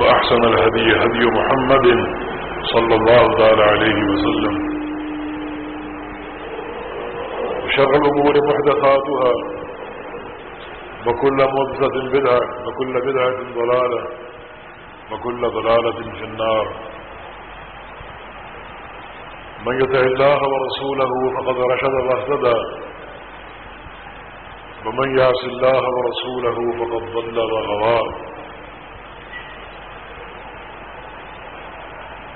وأحسن الهدي هدي محمد صلى الله تعالى عليه وسلم. وشر الأمور محدثاتها وكل مبزة بدعة وكل بدعة ضلالة وكل ضلالة في النار. من يطع الله ورسوله فقد رشد واهتدى. ومن يعص الله ورسوله فقد ضل وغوى.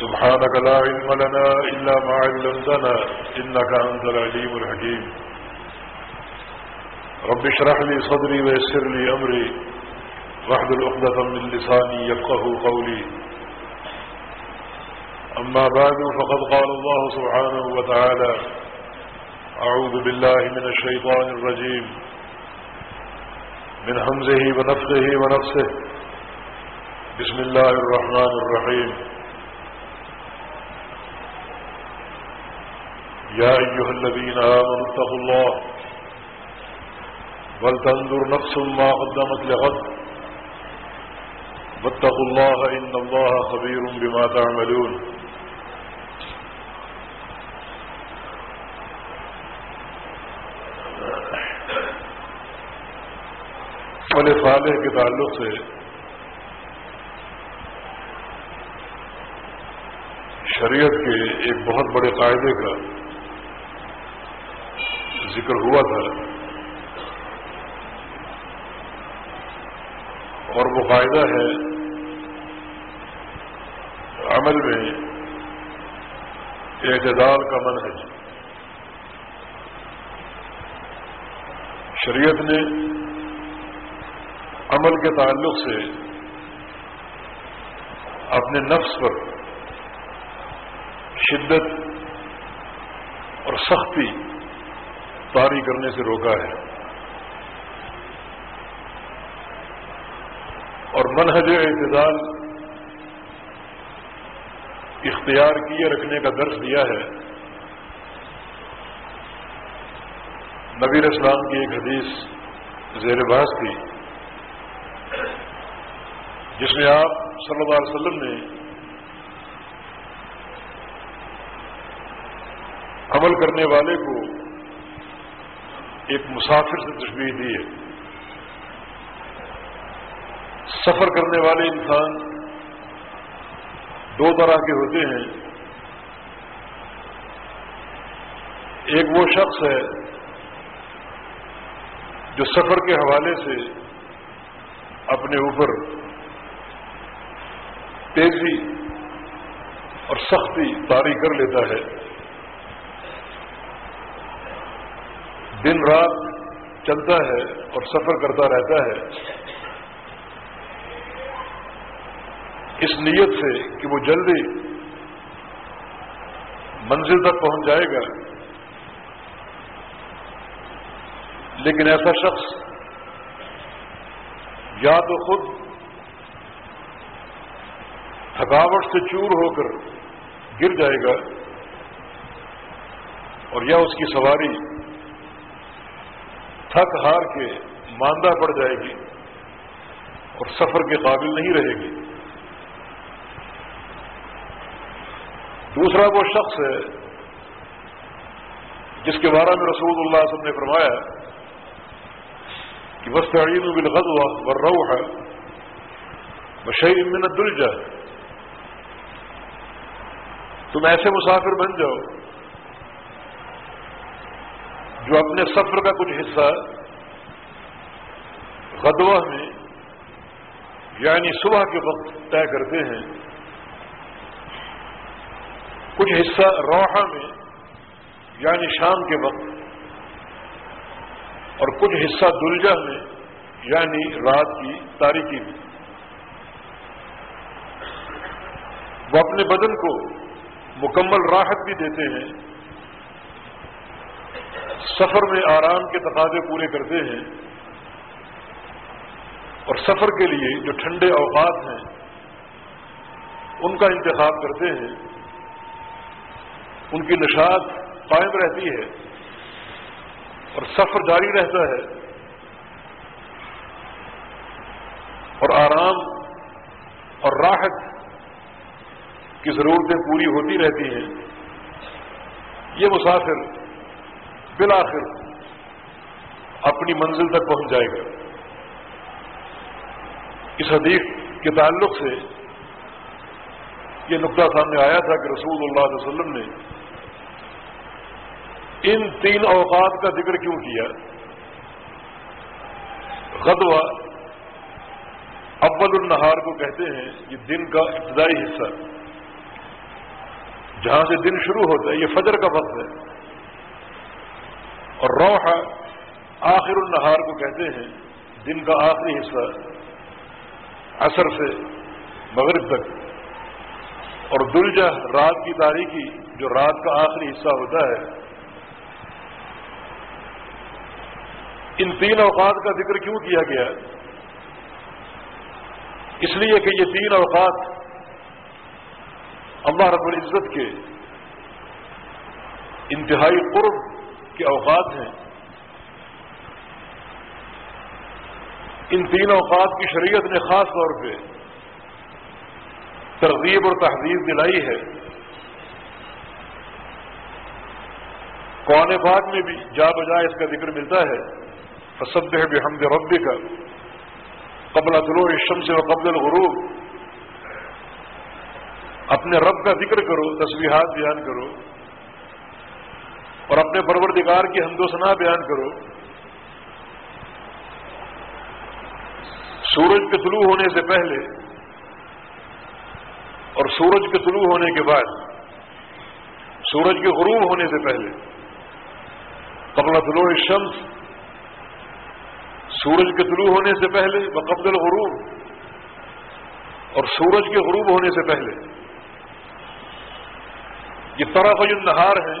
سبحانك لا علم لنا إلا ما علمتنا إنك أنت العليم الحكيم. رب اشرح لي صدري ويسر لي أمري. واحد العقدة من لساني يفقه قولي. أما بعد فقد قال الله سبحانه وتعالى أعوذ بالله من الشيطان الرجيم. من همزه ونفخه ونفسه. بسم الله الرحمن الرحيم. يا أيها الذين آمنوا اتقوا الله ولتنظر نفس ما قدمت لغد واتقوا الله إن الله خبير بما تعملون عمل صالح کے تعلق سے شریعت کے ایک بہت بڑے قاعدے کا ذکر ہوا تھا اور وہ قاعدہ ہے عمل میں اعتدال کا منحج شریعت نے عمل کے تعلق سے اپنے نفس پر شدت اور سختی طاری کرنے سے روکا ہے۔ اور منہج اعتدال اختیار کیے رکھنے کا درس دیا ہے۔ نبیر اسلام کی ایک حدیث زیر باز تھی، جس میں آپ صلی اللہ علیہ وسلم نے عمل کرنے والے کو ایک مسافر سے تشبیح دی ہے۔ سفر کرنے والے انسان دو طرح کے ہوتے ہیں۔ ایک وہ شخص ہے جو سفر کے حوالے سے اپنے اوپر تیزی اور سختی طاری کر لیتا ہے۔ دن رات چلتا ہے اور سفر کرتا رہتا ہے، اس نیت سے کہ وہ جلدی منزل تک پہنچ جائے گا۔ لیکن ایسا شخص یا تو خود تھکاوٹ سے چور ہو کر گر جائے گا اور یا اس کی سواری تھک ہار کے ماندہ پڑ جائے گی اور سفر کے قابل نہیں رہے گی۔ دوسرا وہ شخص ہے جس کے بارے میں رسول اللہ صلی علیہ وسلم نے فرمایا کہ بس تعین بالغد ہوا ور ہے بشیر منت دل جائے تم ایسے مسافر بن جاؤ جو اپنے سفر کا کچھ حصہ غدوہ میں یعنی صبح کے وقت طے کرتے ہیں، کچھ حصہ روحہ میں یعنی شام کے وقت، اور کچھ حصہ دلجہ میں یعنی رات کی تاریکی میں۔ وہ اپنے بدن کو مکمل راحت بھی دیتے ہیں، سفر میں آرام کے تقاضے پورے کرتے ہیں اور سفر کے لیے جو ٹھنڈے اوقات ہیں، ان کا انتخاب کرتے ہیں۔ ان کی نشاط قائم رہتی ہے اور سفر جاری رہتا ہے۔ اور آرام اور راحت کی ضرورتیں پوری ہوتی رہتی ہیں۔ یہ مسافر بالآخر اپنی منزل تک پہنچ جائے گا۔ اس حدیث کے تعلق سے یہ نقطہ سامنے آیا تھا کہ رسول اللہ علیہ وسلم نے ان تین اوقات کا ذکر کیوں کیا؟ غدوہ اول النہار کو کہتے ہیں، یہ دن کا ابتدائی حصہ۔ جہاں سے دن شروع ہوتا ہے، یہ فجر کا وقت ہے۔ اور روحا آخر النہار کو کہتے ہیں، دن کا آخری حصہ۔ اثر سے مغرب تک۔ اور دلجہ رات کی تاریخی جو رات کا آخری حصہ ہوتا ہے۔ ان تین اوقات کا ذکر کیوں کیا گیا؟ اس لیے کہ یہ تین اوقات اللہ رب العزت کے انتہائی قرب کے اوقات ہیں۔ ان تین اوقات کی شریعت نے خاص طور پہ ترغیب اور تحریر دلائی ہے۔ قوان پاک میں بھی جا بجا اس کا ذکر ملتا ہے۔ فسد ہے بحمد رب کا قبل طلوع الشمس و قبل الغروب۔ اپنے رب کا ذکر کرو تصویحات بیان کرو۔ اور اپنے پروردگار کی حمد و ثنا بیان کرو۔ سورج کے طلوع ہونے سے پہلے اور سورج کے طلوع ہونے کے بعد، سورج کے غروب ہونے سے پہلے قبل طلوع الشمس، سورج کے طلوع ہونے سے پہلے بقبل الغروب، اور سورج کے غروب ہونے سے پہلے۔ یہ طرف النہار ہیں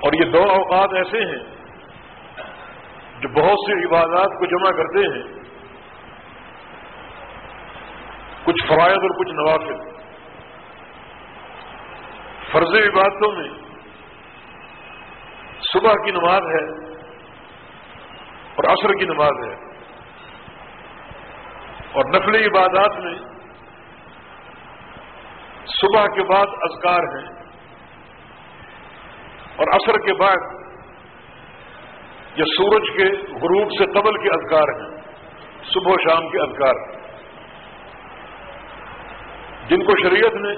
اور یہ دو اوقات ایسے ہیں جو بہت سی عبادات کو جمع کرتے ہیں، کچھ فرائض اور کچھ نوافل۔ فرض عبادتوں میں صبح کی نماز ہے اور عصر کی نماز ہے۔ اور نفلی عبادات میں صبح کے بعد اذکار ہیں اور عصر کے بعد یا سورج کے غروب سے قبل کے اذکار ہیں، صبح و شام کے اذکار۔ جن کو شریعت نے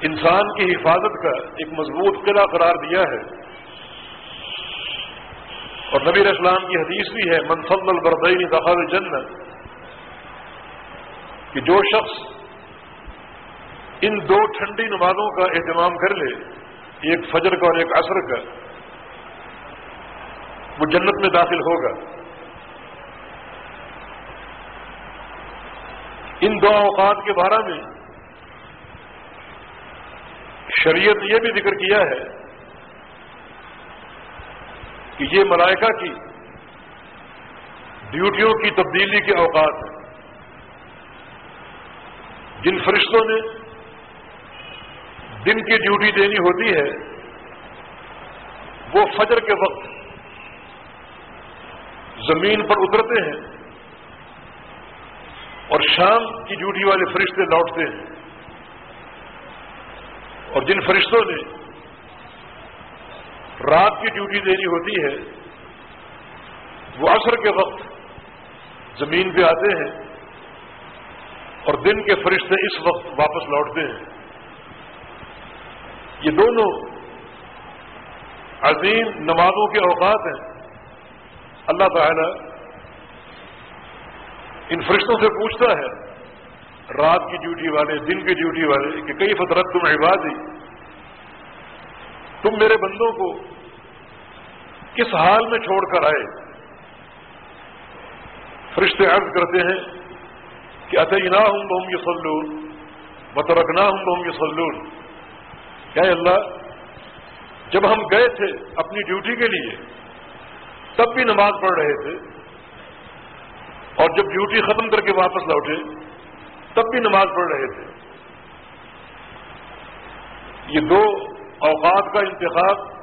انسان کی حفاظت کا ایک مضبوط قلعہ قرار دیا ہے۔ اور نبی اسلام کی حدیث بھی ہے منفل البردین دخل جنت کہ جو شخص ان دو ٹھنڈی نمازوں کا اہتمام کر لے، ایک فجر کا اور ایک عصر کا وہ جنت میں داخل ہوگا۔ ان دو اوقات کے بارے میں شریعت یہ بھی ذکر کیا ہے کہ یہ ملائکہ کی ڈیوٹیوں کی تبدیلی کے اوقات ہیں۔ جن فرشتوں نے دن کی ڈیوٹی دینی ہوتی ہے، وہ فجر کے وقت زمین پر اترتے ہیں اور شام کی ڈیوٹی والے فرشتے لوٹتے ہیں اور جن فرشتوں نے رات کی ڈیوٹی دینی ہوتی ہے، وہ عصر کے وقت زمین پہ آتے ہیں اور دن کے فرشتے اس وقت واپس لوٹتے ہیں۔ یہ دونوں عظیم نمازوں کے اوقات ہیں۔ اللہ تعالی ان فرشتوں سے پوچھتا ہے، رات کی ڈیوٹی والے، دن کی ڈیوٹی والے، کہ کئی فطرت تم عبادی؟ تم میرے بندوں کو کس حال میں چھوڑ کر آئے؟ فرشتے عرض کرتے ہیں کہ اتنا ہوں بہم یہ سلون بترکنا ہوں بہم یہ سلون کیا اللہ، جب ہم گئے تھے اپنی ڈیوٹی کے لیے تب بھی نماز پڑھ رہے تھے اور جب ڈیوٹی ختم کر کے واپس لوٹے، تب بھی نماز پڑھ رہے تھے۔ یہ دو اوقات کا انتخاب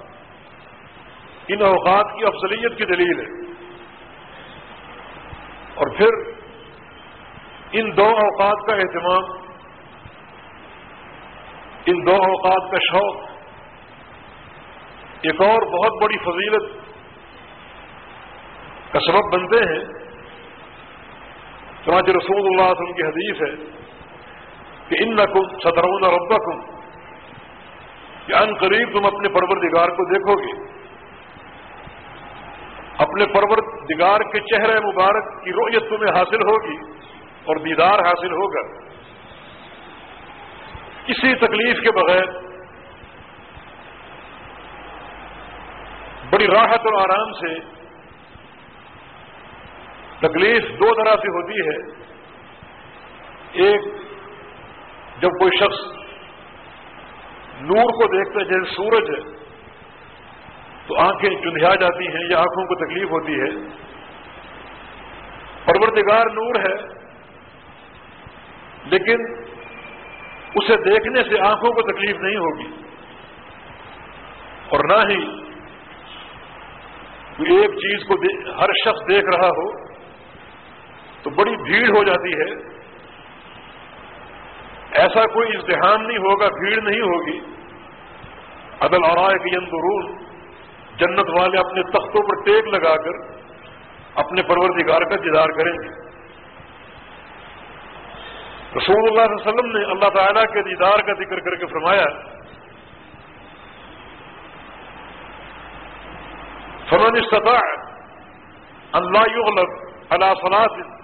ان اوقات کی افضلیت کی دلیل ہے۔ اور پھر ان دو اوقات کا اہتمام، ان دو اوقات کا شوق، ایک اور بہت بڑی فضیلت کا سبب بنتے ہیں۔ چنانچہ رسول اللہ علیہ وسلم کی حدیث ہے کہ ان نقم سترون ربکم، کہ ان قریب تم اپنے پروردگار کو دیکھو گے۔ اپنے پروردگار کے چہرے مبارک کی رویت تمہیں حاصل ہوگی اور دیدار حاصل ہوگا۔ کسی تکلیف کے بغیر بڑی راحت اور آرام سے تکلیف دو طرح سے ہوتی ہے۔ ایک، جب کوئی شخص نور کو دیکھتا ہے، جیسے سورج ہے، تو آنکھیں چندھیا جاتی ہیں یا آنکھوں کو تکلیف ہوتی ہے۔ پروردگار نور ہے، لیکن اسے دیکھنے سے آنکھوں کو تکلیف نہیں ہوگی۔ اور نہ ہی ایک چیز کو ہر شخص دیکھ رہا ہو تو بڑی بھیڑ ہو جاتی ہے۔ ایسا کوئی اجتحام نہیں ہوگا، بھیڑ نہیں ہوگی۔ عدل اور کے اندرون جنت والے اپنے تختوں پر ٹیک لگا کر اپنے پروردگار کا دیدار کریں گے۔ رسول اللہ علیہ وسلم نے اللہ تعالیٰ کے دیدار کا ذکر کر کے فرمایا، فمن استطاع اللہ یغلب على صلاة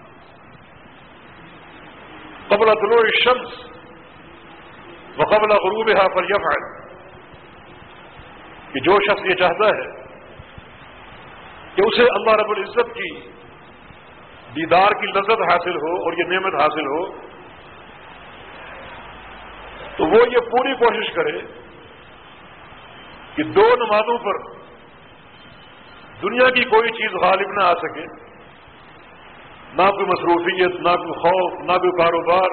قبل طلوع الشمس وقبل غروبها فليفعل. کہ جو شخص یہ چاہتا ہے کہ اسے اللہ رب العزت کی دیدار کی لذت حاصل ہو اور یہ نعمت حاصل ہو، تو وہ یہ پوری کوشش کرے کہ دو نمازوں پر دنیا کی کوئی چیز غالب نہ آ سکے۔ نہ کوئی مصروفیت، نہ کوئی خوف، نہ کوئی کاروبار،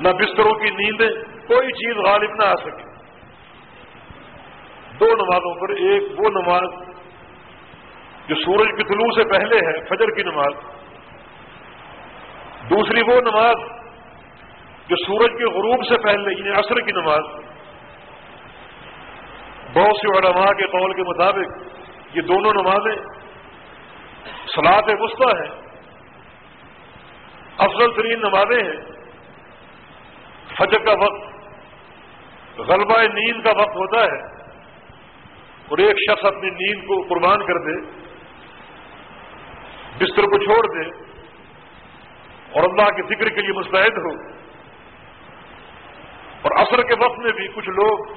نہ بستروں کی نیندیں، کوئی چیز غالب نہ آ سکے۔ دو نمازوں پر ایک وہ نماز جو سورج کی طلوع سے پہلے ہے، فجر کی نماز۔ دوسری وہ نماز جو سورج کے غروب سے پہلے یعنی عصر کی نماز۔ بہت سی علماء کے قول کے مطابق یہ دونوں نمازیں سلاد وسطی ہیں افضل ترین نمازیں ہیں۔ فجر کا وقت، غلبہ نیند کا وقت ہوتا ہے۔ اور ایک شخص اپنی نیند کو قربان کر دے، بستر کو چھوڑ دے، اور اللہ کے ذکر کے لیے مستعد ہو۔ اور عصر کے وقت میں بھی کچھ لوگ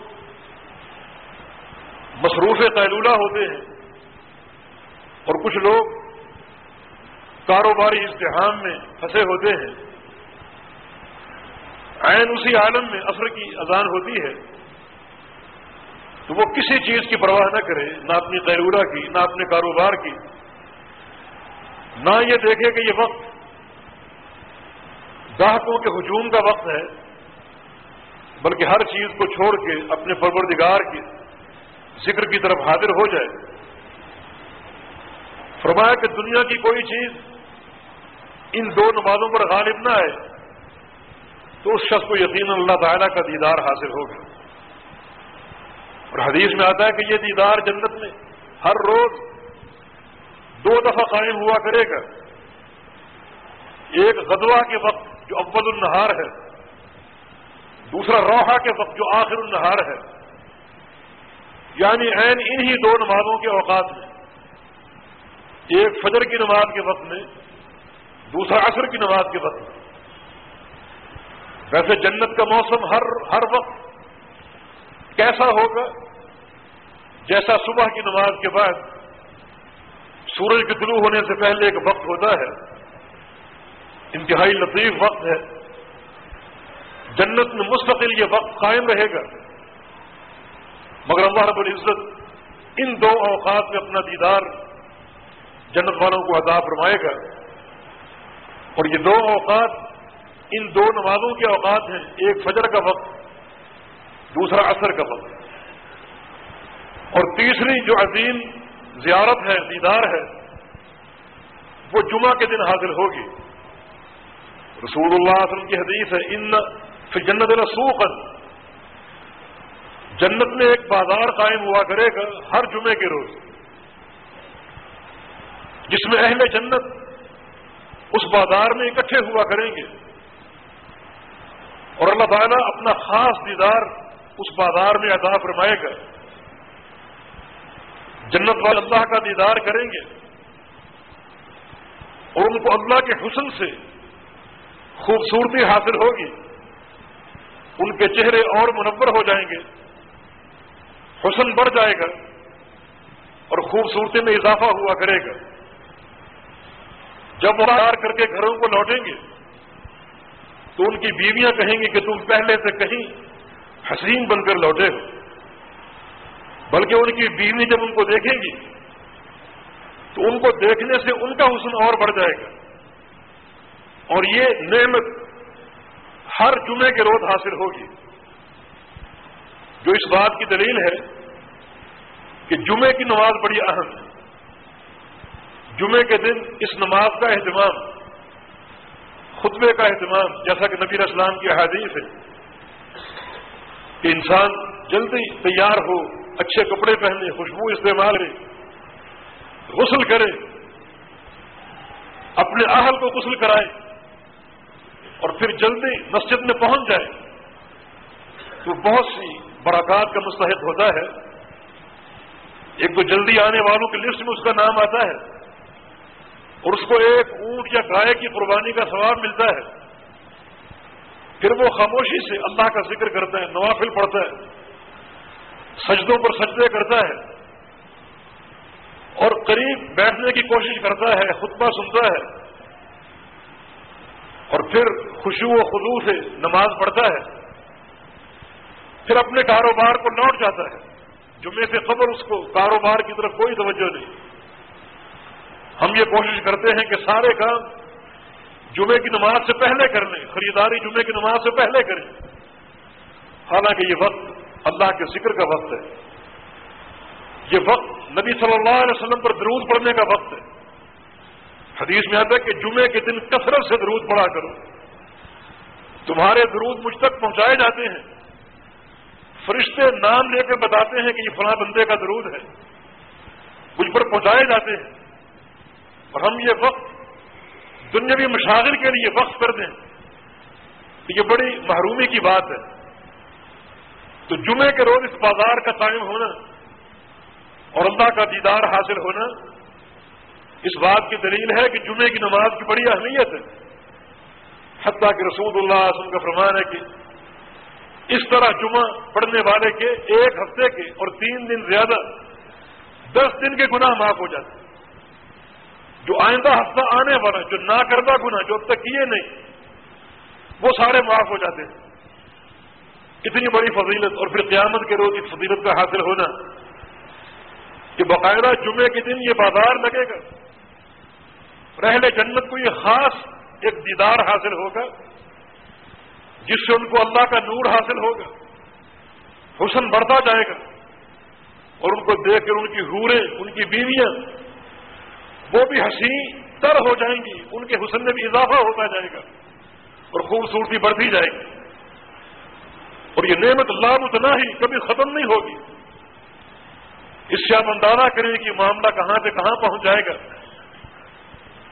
مصروف قیلولہ ہوتے ہیں۔ اور کچھ لوگ کاروباری ازدحام میں پھنسے ہوتے ہیں۔ عین اسی عالم میں اثر کی اذان ہوتی ہے۔ تو وہ کسی چیز کی پرواہ نہ کرے، نہ اپنی قیرولہ کی، نہ اپنے کاروبار کی۔ نہ یہ دیکھے کہ یہ وقت گاہکوں کے ہجوم کا وقت ہے، بلکہ ہر چیز کو چھوڑ کے، اپنے پروردگار کی ذکر کی طرف حاضر ہو جائے۔ فرمایا کہ دنیا کی کوئی چیز ان دو نمازوں پر غالب نہ آئے تو اس شخص کو یقین اللہ تعالیٰ کا دیدار حاصل ہوگا اور حدیث میں آتا ہے کہ یہ دیدار جنت میں ہر روز دو دفعہ قائم ہوا کرے گا۔ ایک غدوہ کے وقت جو اول النہار ہے، دوسرا روحا کے وقت جو آخر النہار ہے۔ یعنی عین انہی دو نمازوں کے اوقات میں۔ ایک فجر کی نماز کے وقت میں، دوسرا عصر کی نماز کے وقت میں۔ ویسے جنت کا موسم ہر ہر وقت کیسا ہوگا؟ جیسا صبح کی نماز کے بعد سورج کے طلوع ہونے سے پہلے ایک وقت ہوتا ہے، انتہائی لطیف وقت ہے۔ جنت میں مستقل یہ وقت قائم رہے گا۔ مگر اللہ رب العزت ان دو اوقات میں اپنا دیدار جنت والوں کو عطا فرمائے گا۔ اور یہ دو اوقات، ان دو نمازوں کے اوقات ہیں، ایک فجر کا وقت، دوسرا عصر کا وقت۔ اور تیسری جو عظیم زیارت ہے، دیدار ہے، وہ جمعہ کے دن حاصل ہوگی۔ رسول اللہ علیہ وسلم کی حدیث ہے، ان پھر جنت رسوخ جنت میں ایک بازار قائم ہوا کرے گا ہر جمعے کے روز۔ جس میں اہل جنت اس بازار میں اکٹھے ہوا کریں گے۔ اور اللہ تعالیٰ اپنا خاص دیدار اس بازار میں ادا فرمائے گا۔ جنت والے اللہ کا دیدار کریں گے۔ اور ان کو اللہ کے حسن سے خوبصورتی حاصل ہوگی۔ ان کے چہرے اور منور ہو جائیں گے۔ حسن بڑھ جائے گا اور خوبصورتی میں اضافہ ہوا کرے گا۔ جب وہ تیار کر کے گھروں کو لوٹیں گے، تو ان کی بیویاں کہیں گی کہ تم پہلے سے کہیں حسین بن کر لوٹے ہو۔ بلکہ ان کی بیوی جب ان کو دیکھیں گی، تو ان کو دیکھنے سے ان کا حسن اور بڑھ جائے گا۔ اور یہ نعمت ہر جمعے کے روز حاصل ہوگی۔ جو اس بات کی دلیل ہے کہ جمعے کی نماز بڑی اہم ہے۔ جمعے کے دن اس نماز کا اہتمام، خطبے کا اہتمام، جیسا کہ نبی اسلام کی حادیث ہے کہ انسان جلدی تیار ہو، اچھے کپڑے پہنے، خوشبو استعمال کرے، غسل کرے، اپنے اہل کو غسل کرائے، اور پھر جلدی مسجد میں پہنچ جائے، تو بہت سی برکات کا مستحق ہوتا ہے۔ ایک تو جلدی آنے والوں کی لسٹ میں اس کا نام آتا ہے۔ اور اس کو ایک اونٹ یا گائے کی قربانی کا ثواب ملتا ہے۔ پھر وہ خاموشی سے اللہ کا ذکر کرتا ہے، نوافل پڑھتا ہے، سجدوں پر سجدے کرتا ہے اور قریب بیٹھنے کی کوشش کرتا ہے، خطبہ سنتا ہے۔ اور پھر خوشو و خدو سے نماز پڑھتا ہے۔ پھر اپنے کاروبار کو لوٹ جاتا ہے۔ جمعے سے خبر اس کو کاروبار کی طرف کوئی توجہ نہیں۔ ہم یہ کوشش کرتے ہیں کہ سارے کام جمعے کی نماز سے پہلے کر لیں، خریداری جمعے کی نماز سے پہلے کریں۔ حالانکہ یہ وقت اللہ کے ذکر کا وقت ہے۔ یہ وقت نبی صلی اللہ علیہ وسلم پر درود پڑھنے کا وقت ہے۔ حدیث میں آتا ہے کہ جمعے کے دن کثرت سے درود پڑا کرو۔ تمہارے درود مجھ تک پہنچائے جاتے ہیں۔ فرشتے نام لے کے بتاتے ہیں کہ یہ فلاں بندے کا درود ہے۔ مجھ پر پہنچائے جاتے ہیں۔ اور ہم یہ وقت دنیاوی مشاغر کے لیے وقت کر دیں۔ تو یہ بڑی محرومی کی بات ہے۔ تو جمعے کے روز اس بازار کا قائم ہونا اور اللہ کا دیدار حاصل ہونا اس بات کی دلیل ہے کہ جمعے کی نماز کی بڑی اہمیت ہے۔ حتیٰ کہ رسول اللہ وسلم کا فرمان ہے کہ اس طرح جمعہ پڑھنے والے کے ایک ہفتے کے اور تین دن زیادہ دس دن کے گناہ معاف ہو جاتے ہیں۔ جو آئندہ ہفتہ آنے والا جو نہ کردہ گناہ جو اب تک کیے نہیں، وہ سارے معاف ہو جاتے ہیں۔ اتنی بڑی فضیلت اور پھر قیامت کے روز اس فضیلت کا حاصل ہونا کہ باقاعدہ جمعے کے دن یہ بازار لگے گا۔ رہل جنت کو یہ خاص ایک دیدار حاصل ہوگا، جس سے ان کو اللہ کا نور حاصل ہوگا۔ حسن بڑھتا جائے گا اور ان کو دیکھ کر ان کی حوریں، ان کی بیویاں وہ بھی ہنسی تر ہو جائیں گی، ان کے حسن میں بھی اضافہ ہوتا جائے گا اور خوبصورتی بڑھتی جائے گی۔ اور یہ نعمت اللہ اتنا ہی کبھی ختم نہیں ہوگی۔ اس سے آپ اندازہ کریں کہ معاملہ کہاں سے کہاں پہنچ جائے گا۔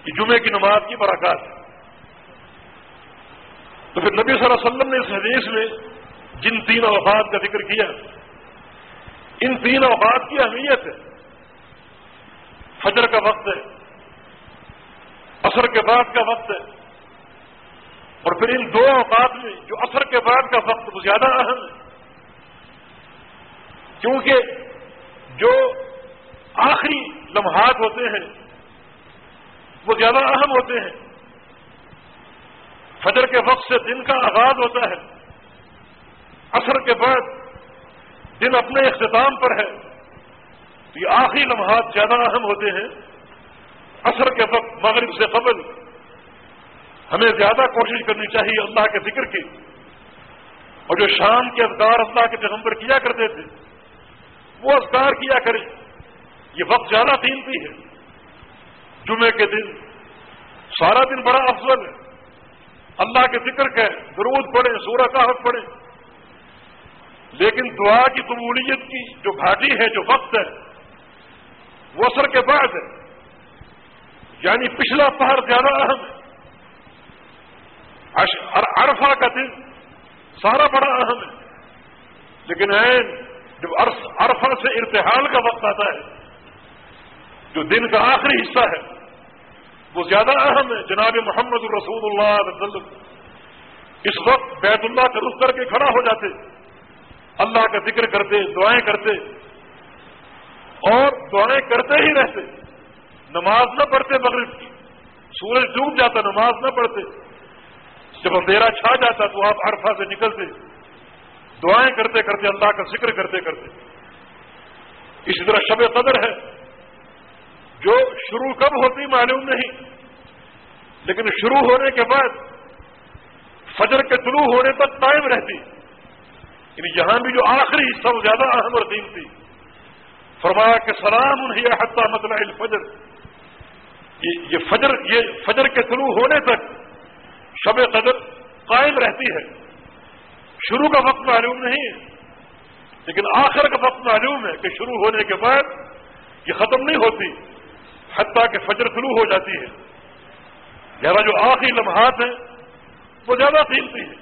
کہ جمعے کی نماز کی برکات۔ ہے تو پھر نبی صلی اللہ علیہ وسلم نے اس حدیث میں جن تین اوقات کا ذکر کیا، ان تین اوقات کی اہمیت ہے۔ فجر کا وقت ہے اثر کے بعد کا وقت ہے۔ اور پھر ان دو اوقات میں جو اثر کے بعد کا وقت، وہ زیادہ اہم ہے۔ کیونکہ جو آخری لمحات ہوتے ہیں، وہ زیادہ اہم ہوتے ہیں۔ فجر کے وقت سے دن کا آغاز ہوتا ہے۔ اثر کے بعد دن اپنے اختتام پر ہے۔ تو یہ آخری لمحات زیادہ اہم ہوتے ہیں۔ اثر کے وقت مغرب سے قبل ہمیں زیادہ کوشش کرنی چاہیے اللہ کے ذکر کی۔ اور جو شام کے اذکار اللہ کے پیغمبر کیا کرتے تھے، وہ اذکار کیا کریں۔ یہ وقت زیادہ قیمتی ہے۔ جمعے کے دن سارا دن بڑا افضل ہے۔ اللہ کے ذکر کے درود پڑے سورہ کاہت پڑے لیکن دعا کی قبولیت کی جو گھاٹی ہے، جو وقت ہے وہ کے بعد ہے یعنی پچھلا پہر زیادہ اہم ہے۔ عرفہ کا دن سارا بڑا اہم ہے۔ لیکن این جب عرفہ سے ارتحال کا وقت آتا ہے، جو دن کا آخری حصہ ہے، وہ زیادہ اہم ہے۔ جناب محمد الرسول اللہ علیہ وسلم، اس وقت بیت اللہ کا رخ کر کے کھڑا ہو جاتے۔ اللہ کا ذکر کرتے، دعائیں کرتے۔ اور دعائیں کرتے ہی رہتے۔ نماز نہ پڑھتے مغرب کی۔ سورج ڈوب جاتا، نماز نہ پڑھتے۔ جب اندھیرا چھا جاتا تو آپ عرفہ سے نکلتے۔ دعائیں کرتے کرتے، اللہ کا ذکر کرتے کرتے۔ اسی طرح شب قدر ہے۔ جو شروع کب ہوتی معلوم نہیں۔ لیکن شروع ہونے کے بعد فجر کے طلوع ہونے تک قائم رہتی۔ یعنی یہاں بھی جو آخری حصہ وہ زیادہ اہم اور قیمتی فرمایا کہ سلام انہیں حتہ مطلع الفجر۔ یہ فجر یہ فجر کے طلوع ہونے تک شب قدر قائم رہتی ہے۔ شروع کا وقت معلوم نہیں ہے، لیکن آخر کا وقت معلوم ہے کہ شروع ہونے کے بعد یہ ختم نہیں ہوتی، حتیٰ کہ فجر طلوع ہو جاتی ہے۔ لہٰذا جو آخری لمحات ہیں، وہ زیادہ قیمتی ہے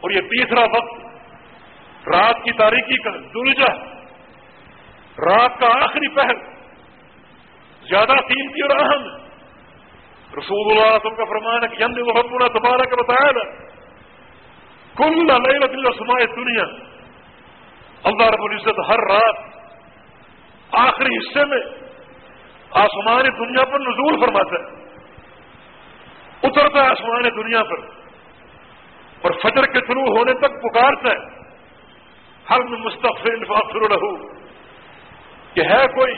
اور یہ تیسرا وقت، رات کی تاریخی کا دلجا رات کا آخری پہل زیادہ قیمتی اور اہم۔ رسول اللہ وسلم کا فرمان ہے کہ ہم نے بہت بڑا دوبارہ کا بتایا تھا کل اللہ سمائے دنیا اللہ رب العزت ہر رات آخری حصے میں آسمان دنیا پر نزول فرماتا ہے۔ اترتا ہے آسمان دنیا پر۔ اور فجر کے شروع ہونے تک پکارتا ہے۔ ہر میں مستقفل فاخر رہو کہ ہے کوئی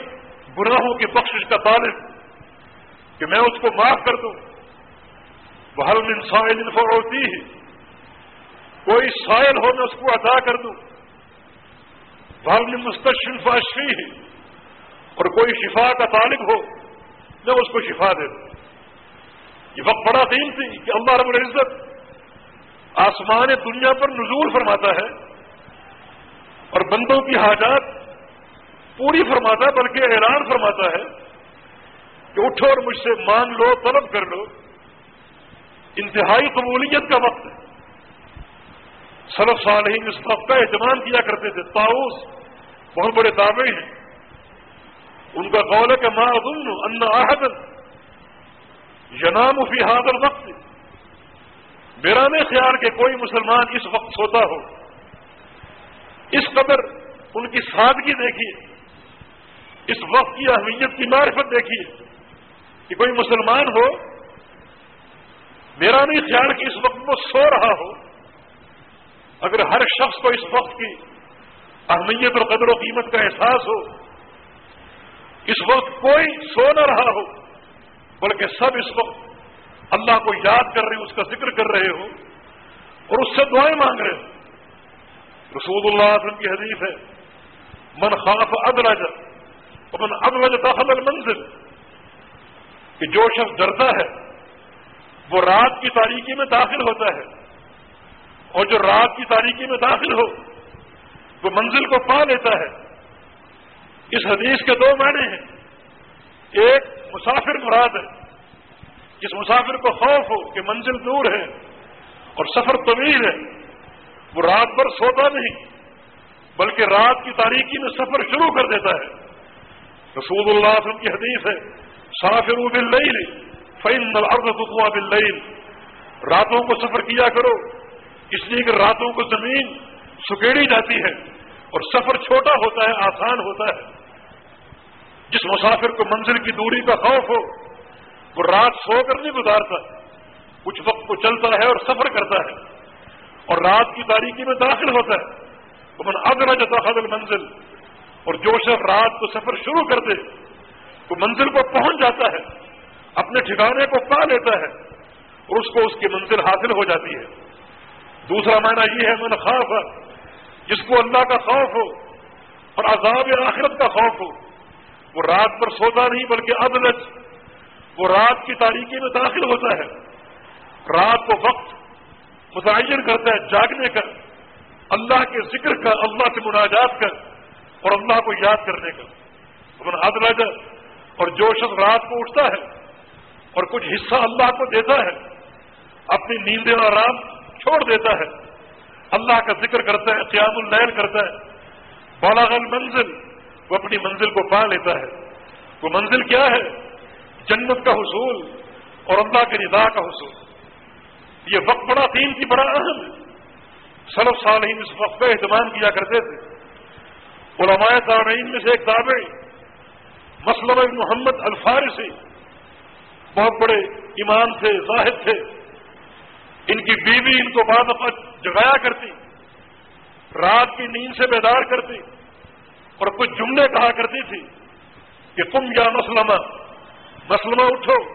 گناہوں کی بخشش کا طالب کہ میں اس کو معاف کر دوں؟ وہ ہر انسان ہوتی ہے کوئی سائل ہو میں اس کو ادا کر دوں؟ میں مستشفا اشفی ہے اور کوئی شفا کا طالب ہو میں اس کو شفا دے دوں۔ یہ وقت بڑا دین تھی کہ اللہ رب العزت آسمان دنیا پر نزول فرماتا ہے اور بندوں کی حاجات پوری فرماتا ہے، بلکہ اعلان فرماتا ہے کہ اٹھو اور مجھ سے مان لو، طلب کر لو۔ انتہائی قبولیت کا وقت ہے۔ سلف صالحین اس وقت کا اہتمام کیا کرتے تھے۔ تاؤس بہت بڑے دعوے ہیں۔ ان کا قول ہے کہ ماں اظن ان آحدن ینام فی حاضر وقت میرا نہیں خیال کہ کوئی مسلمان اس وقت سوتا ہو۔ اس قدر ان کی سادگی دیکھیے۔ اس وقت کی اہمیت کی معرفت دیکھیے کہ کوئی مسلمان ہو، میرا نہیں خیال کہ اس وقت وہ سو رہا ہو۔ اگر ہر شخص کو اس وقت کی اہمیت اور قدر و قیمت کا احساس ہو، اس وقت کوئی سو نہ رہا ہو، بلکہ سب اس وقت اللہ کو یاد کر رہے ہو اس کا ذکر کر رہے ہو اور اس سے دعائیں مانگ رہے ہو۔ رسول اللہ وسلم کی حدیث ہے، من خاف ادرج من ادرج داخل المنزل کہ جو شخص ڈرتا ہے، وہ رات کی تاریکی میں داخل ہوتا ہے۔ اور جو رات کی تاریکی میں داخل ہو، وہ منزل کو پا لیتا ہے۔ اس حدیث کے دو معنی ہیں۔ ایک، مسافر مراد ہے۔ جس مسافر کو خوف ہو کہ منزل دور ہے اور سفر طویل ہے، وہ رات بھر سوتا نہیں، بلکہ رات کی تاریخی میں سفر شروع کر دیتا ہے۔ رسول اللہ وسلم کی حدیث ہے سافر بل فعن الارض بل راتوں کو سفر کیا کرو، اس لیے کہ راتوں کو زمین سکیڑی جاتی ہے اور سفر چھوٹا ہوتا ہے، آسان ہوتا ہے۔ جس مسافر کو منزل کی دوری کا خوف ہو، وہ رات سو کر نہیں گزارتا، کچھ وقت کو چلتا ہے اور سفر کرتا ہے۔ اور رات کی تاریکی میں داخل ہوتا ہے۔ تو من اگر جاتا حضل منزل اور جو شخص رات کو سفر شروع کر دے تو منزل کو پہنچ جاتا ہے، اپنے ٹھکانے کو پا لیتا ہے اور اس کو اس کی منزل حاصل ہو جاتی ہے۔ دوسرا معنی یہ ہے، من خوف جس کو اللہ کا خوف ہو اور عذاب آخرت کا خوف ہو، وہ رات پر سوتا نہیں بلکہ ادلج وہ رات کی تاریکی میں داخل ہوتا ہے۔ رات کو وقت متعین کرتا ہے، جاگنے کا، اللہ کے ذکر کا، اللہ سے مناجات کا۔ اور اللہ کو یاد کرنے کا اپنا ادلج اور جو شخص رات کو اٹھتا ہے اور کچھ حصہ اللہ کو دیتا ہے، اپنی نیندیں آرام چھوڑ دیتا ہے۔ اللہ کا ذکر کرتا ہے، قیام اللیل کرتا ہے۔ بالاغ المنزل، وہ اپنی منزل کو پا لیتا ہے۔ وہ منزل کیا ہے؟ جنت کا حصول اور اللہ کے رضا کا حصول۔ یہ وقت بڑا تین کی بڑا اہم ہے۔ سلف سال ہی اس وقت کا اہتمام کیا کرتے تھے۔ علماء تارئین میں سے ایک تابعی، مسلم محمد الفارسی، بہت بڑے ایمان تھے، زاہد تھے۔ ان کی بیوی ان کو بعض جگایا کرتی، رات کی نیند سے بیدار کرتی اور کچھ جملے کہا کرتی تھی کہ تم یا مسلمہ مسلمہ اٹھو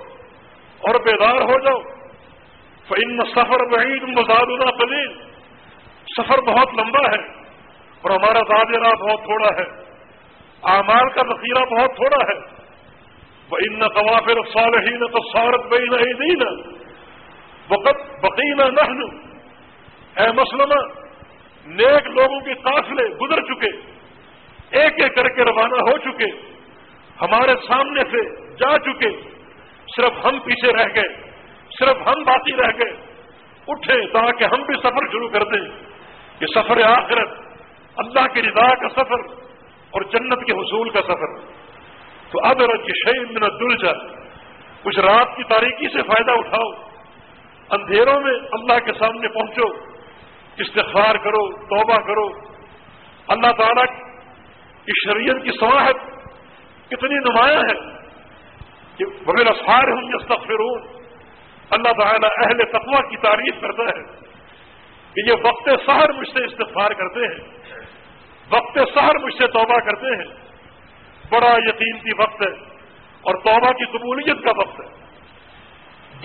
اور بیدار ہو جاؤ۔ ان سفر بعید مزادنا پلیل سفر بہت لمبا ہے۔ اور ہمارا راہ بہت تھوڑا ہے۔ اعمال کا ذخیرہ بہت تھوڑا ہے۔ وہ ان قوافر صالحین تو سورت بئی نہیں وقت بقینہ نحن۔ اے مسلمہ، نیک لوگوں کے قافلے گزر چکے۔ ایک ایک کر کے روانہ ہو چکے۔ ہمارے سامنے سے جا چکے۔ صرف ہم پیچھے رہ گئے۔ صرف ہم باقی رہ گئے۔ اٹھے تاکہ ہم بھی سفر شروع کر دیں یہ سفر آخرت اللہ کی رضا کا سفر اور جنت کے حصول کا سفر۔ تو اب کی شعین میں دل کچھ رات کی تاریکی سے فائدہ اٹھاؤ، اندھیروں میں اللہ کے سامنے پہنچو، استغفار کرو، توبہ کرو۔ اللہ تعالیٰ کی شریعت کی سواہد کتنی نمایاں ہے کہ بغیر اسفار ہوں استغفرون اللہ تعالیٰ اہل تقوی کی تعریف کرتا ہے کہ یہ وقت سہر مجھ سے استغفار کرتے ہیں۔ وقت سہر مجھ سے توبہ کرتے ہیں۔ بڑا یقینتی وقت ہے اور توبہ کی قبولیت کا وقت ہے۔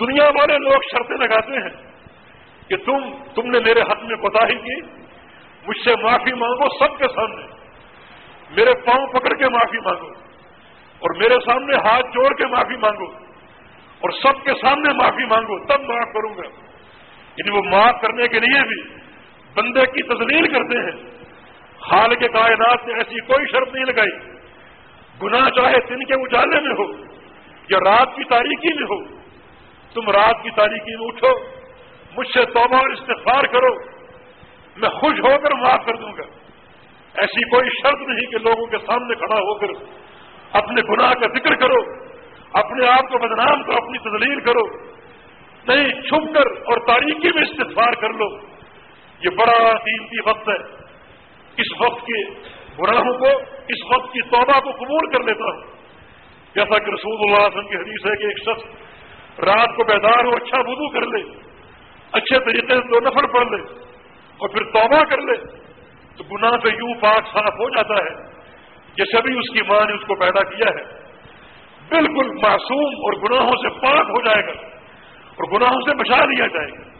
دنیا والے لوگ شرطیں لگاتے ہیں کہ تم تم نے میرے حق میں کوتا کی، مجھ سے معافی مانگو سب کے سامنے۔ میرے پاؤں پکڑ کے معافی مانگو اور میرے سامنے ہاتھ جوڑ کے معافی مانگو اور سب کے سامنے معافی مانگو، تب معاف کروں گا۔ یعنی وہ معاف کرنے کے لیے بھی بندے کی تزلیل کرتے ہیں۔ حال کے کائنات نے ایسی کوئی شرط نہیں لگائی۔ گناہ چاہے دن کے اجالے میں ہو یا رات کی تاریخی میں ہو، تم رات کی تاریخی میں اٹھو، مجھ سے توبہ اور استغفار کرو، میں خوش ہو کر معاف کر دوں گا۔ ایسی کوئی شرط نہیں کہ لوگوں کے سامنے کھڑا ہو کر اپنے گناہ کا ذکر کرو، اپنے آپ کو بدنام کرو، اپنی تدلیل کرو۔ نہیں، چھپ کر اور تاریخی میں استغفار کر لو۔ یہ بڑا قیمتی وقت ہے۔ اس وقت کے گناہوں کو، اس وقت کی توبہ کو قبول کر لیتا ہوں۔ جیسا کہ رسول اللہ علیہ وسلم کی حدیث ہے کہ ایک شخص رات کو بیدار ہو اچھا وضو کر لے، اچھے طریقے سے دو نفر پڑھ لے اور پھر توبہ کر لے، تو گناہ سے یوں پاک صاف ہو جاتا ہے جیسے بھی اس کی ماں نے اس کو پیدا کیا ہے۔ بالکل معصوم اور گناہوں سے پاک ہو جائے گا اور گناہوں سے بچا لیا جائے گا۔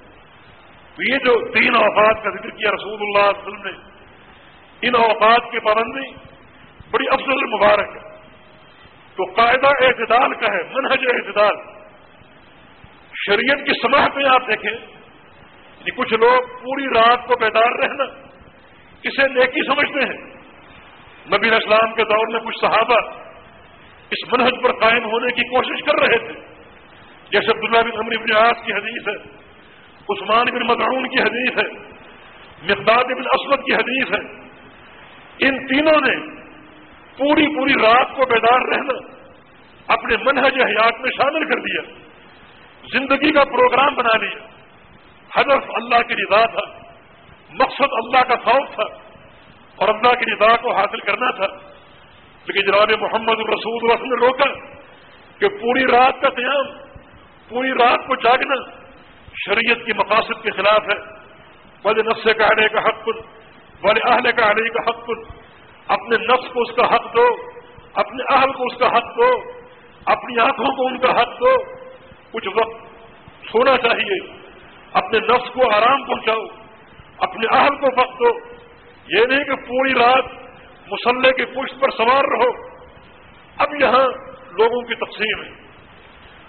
تو یہ جو تین اوقات کا ذکر کیا رسول اللہ علیہ وسلم نے ان اوقات کی پابندی بڑی افضل مبارک ہے۔ تو قاعدہ اعتدال کا ہے، منہج اعتدال۔ شریعت کی سماعت میں آپ دیکھیں کہ کچھ لوگ پوری رات کو بیدار رہنا اسے نیکی سمجھتے ہیں۔ نبی اسلام کے دور میں کچھ صحابہ اس منہج پر قائم ہونے کی کوشش کر رہے تھے۔ جیسے عبداللہ بن عمر بن عاص کی حدیث ہے، عثمان بن مدعون کی حدیث ہے، مقداد بن اسود کی حدیث ہے۔ ان تینوں نے پوری پوری رات کو بیدار رہنا اپنے منہج حیات میں شامل کر دیا، زندگی کا پروگرام بنا لیا۔ حضرت اللہ کی رضا تھا، مقصد اللہ کا خوف تھا اور اللہ کی رضا کو حاصل کرنا تھا۔ لیکن جناب محمد الرسول رسول نے روکا کہ پوری رات کا قیام، پوری رات کو جاگنا شریعت کی مقاصد کے خلاف ہے۔ والے نفس کا آنے کا حق کن والے اہل کا آنے کا حق. کن اپنے نفس کو اس کا حق دو، اپنے اہل کو اس کا حق دو، اپنی آنکھوں کو ان کا حق دو۔ کچھ وقت سونا چاہیے، اپنے نفس کو آرام پہنچاؤ، اپنے اہل کو وقت دو۔ یہ نہیں کہ پوری رات مسلح کے پشت پر سوار رہو۔ اب یہاں لوگوں کی تقسیم ہے۔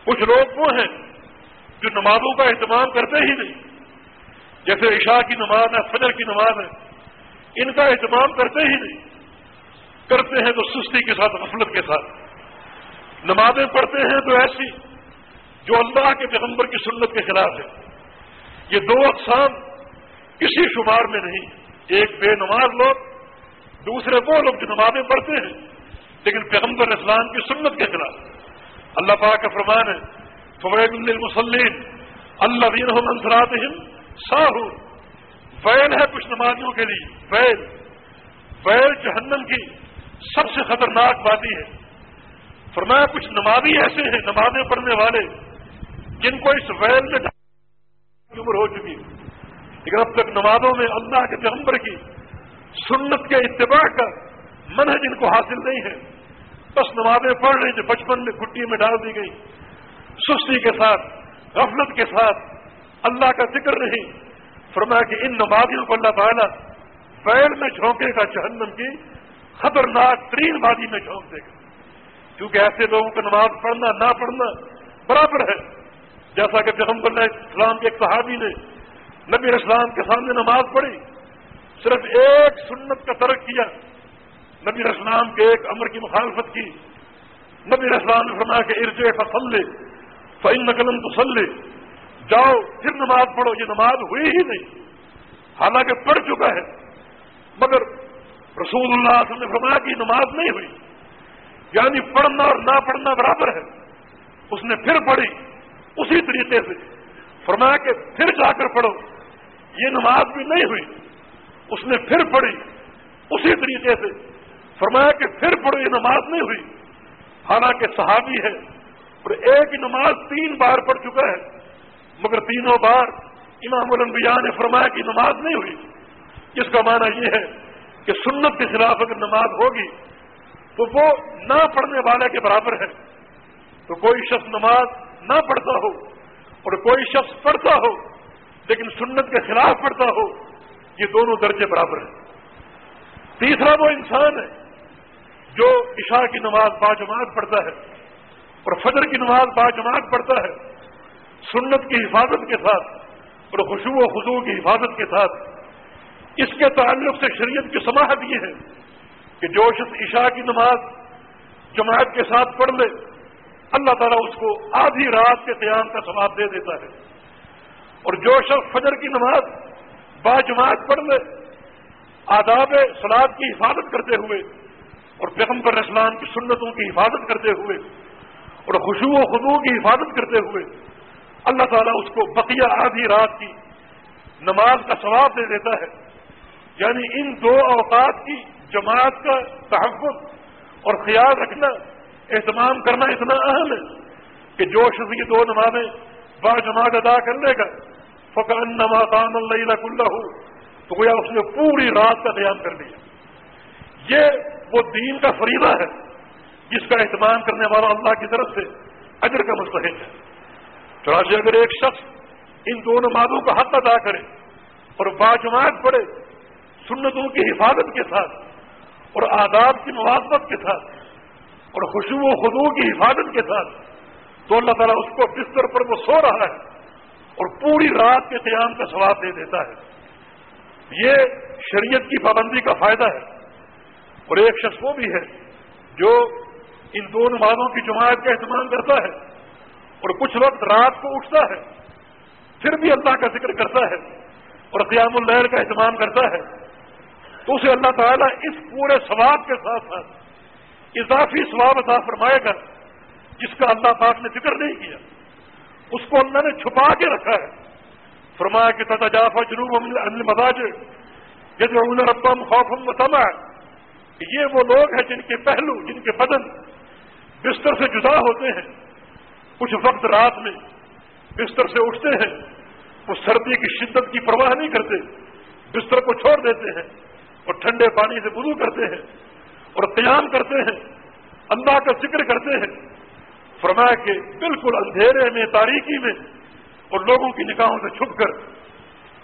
کچھ لوگ وہ ہیں جو نمازوں کا اہتمام کرتے ہی نہیں۔ جیسے عشاء کی نماز ہے، فجر کی نماز ہے ان کا اہتمام کرتے ہی نہیں۔ کرتے ہیں تو سستی کے ساتھ، غفلت کے ساتھ۔ نمازیں پڑھتے ہیں تو ایسی جو اللہ کے پیغمبر کی سنت کے خلاف ہے۔ یہ دو اقسام کسی شمار میں نہیں۔ ایک بے نماز لوگ، دوسرے وہ لوگ جو نمازیں پڑھتے ہیں، لیکن پیغمبر اسلام کی سنت کے خلاف۔ اللہ پاک کا فرمان ہے فوید المسلم اللہ دین منصرات ساہو ویل ہے کچھ نمازیوں کے لیے ویل ویل جہنم کی سب سے خطرناک وادی ہے فرمایا، کچھ نمازی ایسے ہیں نمازیں پڑھنے والے جن کو اس ویل میں عمر ہو چکی۔ لیکن اب تک نمازوں میں اللہ کے پیغمبر کی سنت کے اتباع کا منہج ان کو حاصل نہیں ہے۔ بس نمازیں پڑھ رہی جو بچپن میں گٹی میں ڈال دی گئی سستی کے ساتھ، غفلت کے ساتھ اللہ کا ذکر نہیں۔ فرمایا کہ ان نمازیوں کو اللہ تعالیٰ فیل میں جھونکے گا، جہنم کی خطرناک ترین وادی میں جھونک دے گا۔ کیونکہ ایسے لوگوں کو نماز پڑھنا، نہ پڑھنا برابر ہے۔ جیسا کہ پیغمبر اسلام کے ایک صحابی نے نبی اسلام کے سامنے نماز پڑھی، صرف ایک سنت کا ترک کیا۔ نبی اسلام کے ایک امر کی مخالفت کی۔ نبی اسلام نے فرمایا کہ ارجے فصل لے فعن قلم تسلے جاؤ پھر نماز پڑھو، یہ نماز ہوئی ہی نہیں۔ حالانکہ پڑھ چکا ہے، مگر رسول اللہ صلی اللہ علیہ وسلم نے فرمایا کہ نماز نہیں ہوئی۔ یعنی پڑھنا اور نہ پڑھنا برابر ہے۔ اس نے پھر پڑھی اسی طریقے سے۔ فرمایا کہ پھر جا کر پڑھو۔ یہ نماز بھی نہیں ہوئی۔ اس نے پھر پڑھی اسی طریقے سے۔ فرمایا کہ پھر پڑھو، یہ نماز نہیں ہوئی۔ حالانکہ صحابی ہے اور ایک نماز تین بار پڑھ چکا ہے۔ مگر تینوں بار امام الانبیاء نے فرمایا کہ نماز نہیں ہوئی۔ جس کا معنی یہ ہے کہ سنت کے خلاف اگر نماز ہوگی تو وہ نہ پڑھنے والے کے برابر ہے۔ تو کوئی شخص نماز نہ پڑھتا ہو اور کوئی شخص پڑھتا ہو، لیکن سنت کے خلاف پڑھتا ہو، یہ دونوں درجے برابر ہیں۔ تیسرا وہ انسان ہے جو عشاء کی نماز باجماعت پڑھتا ہے اور فجر کی نماز باجماعت پڑھتا ہے۔ سنت کی حفاظت کے ساتھ اور خوشو و خزو کی حفاظت کے ساتھ۔ اس کے تعلق سے شریعت کی سماحت یہ ہے کہ جو شخص عشاء کی نماز جماعت کے ساتھ پڑھ لے، اللہ تعالیٰ اس کو آدھی رات کے قیام کا ثواب دے دیتا ہے۔ اور جو شخص فجر کی نماز با جماعت پڑھ لے، آداب سلاد کی حفاظت کرتے ہوئے اور پیغمبر اسلام کی سنتوں کی حفاظت کرتے ہوئے اور خوشو و خدو کی حفاظت کرتے ہوئے اللہ تعالیٰ اس کو بقیہ آدھی رات کی نماز کا ثواب دے دیتا ہے۔ یعنی ان دو اوقات کی جماعت کا تحفظ اور خیال رکھنا، اہتمام کرنا اتنا اہم ہے کہ جو شخص کی دو نمازیں با جماعت ادا کر لے گا۔ فقر نما کام اللہ کلّہ تو گویا اس نے پوری رات کا قیام کر لیا۔ یہ وہ دین کا فریضہ ہے جس کا اہتمام کرنے والا اللہ کی طرف سے اجر کا مستحق ہے۔ چنانچہ اگر ایک شخص ان دو نمازوں کا حق ادا کرے اور باجماعت پڑے سنتوں کی حفاظت کے ساتھ اور آداب کی موازمت کے ساتھ اور خوشبو و خدو کی حفاظت کے ساتھ تو اللہ تعالیٰ اس کو بستر پر وہ سو رہا ہے اور پوری رات کے قیام کا ثواب دے دیتا ہے۔ یہ شریعت کی پابندی کا فائدہ ہے۔ اور ایک شخص وہ بھی ہے جو ان دو نمازوں کی جماعت کا اہتمام کرتا ہے۔ اور کچھ وقت رات کو اٹھتا ہے، پھر بھی اللہ کا ذکر کرتا ہے اور قیام الہر کا اہتمام کرتا ہے۔ تو اسے اللہ تعالیٰ اس پورے ثواب کے ساتھ ساتھ اضافی ثواب عطا فرمائے گا، جس کا اللہ پاک نے ذکر نہیں کیا۔ اس کو اللہ نے چھپا کے رکھا ہے۔ فرمایا کہ تتا جافا جنوب مزاج جیسے ربم خوفم و کہ یہ وہ لوگ ہیں جن کے پہلو، جن کے بدن بستر سے جدا ہوتے ہیں۔ کچھ وقت رات میں بستر سے اٹھتے ہیں، وہ سردی کی شدت کی پرواہ نہیں کرتے، بستر کو چھوڑ دیتے ہیں اور ٹھنڈے پانی سے وضو کرتے ہیں اور قیام کرتے ہیں، اللہ کا ذکر کرتے ہیں۔ فرمایا کہ بالکل اندھیرے میں، تاریکی میں اور لوگوں کی نکاحوں سے چھپ کر۔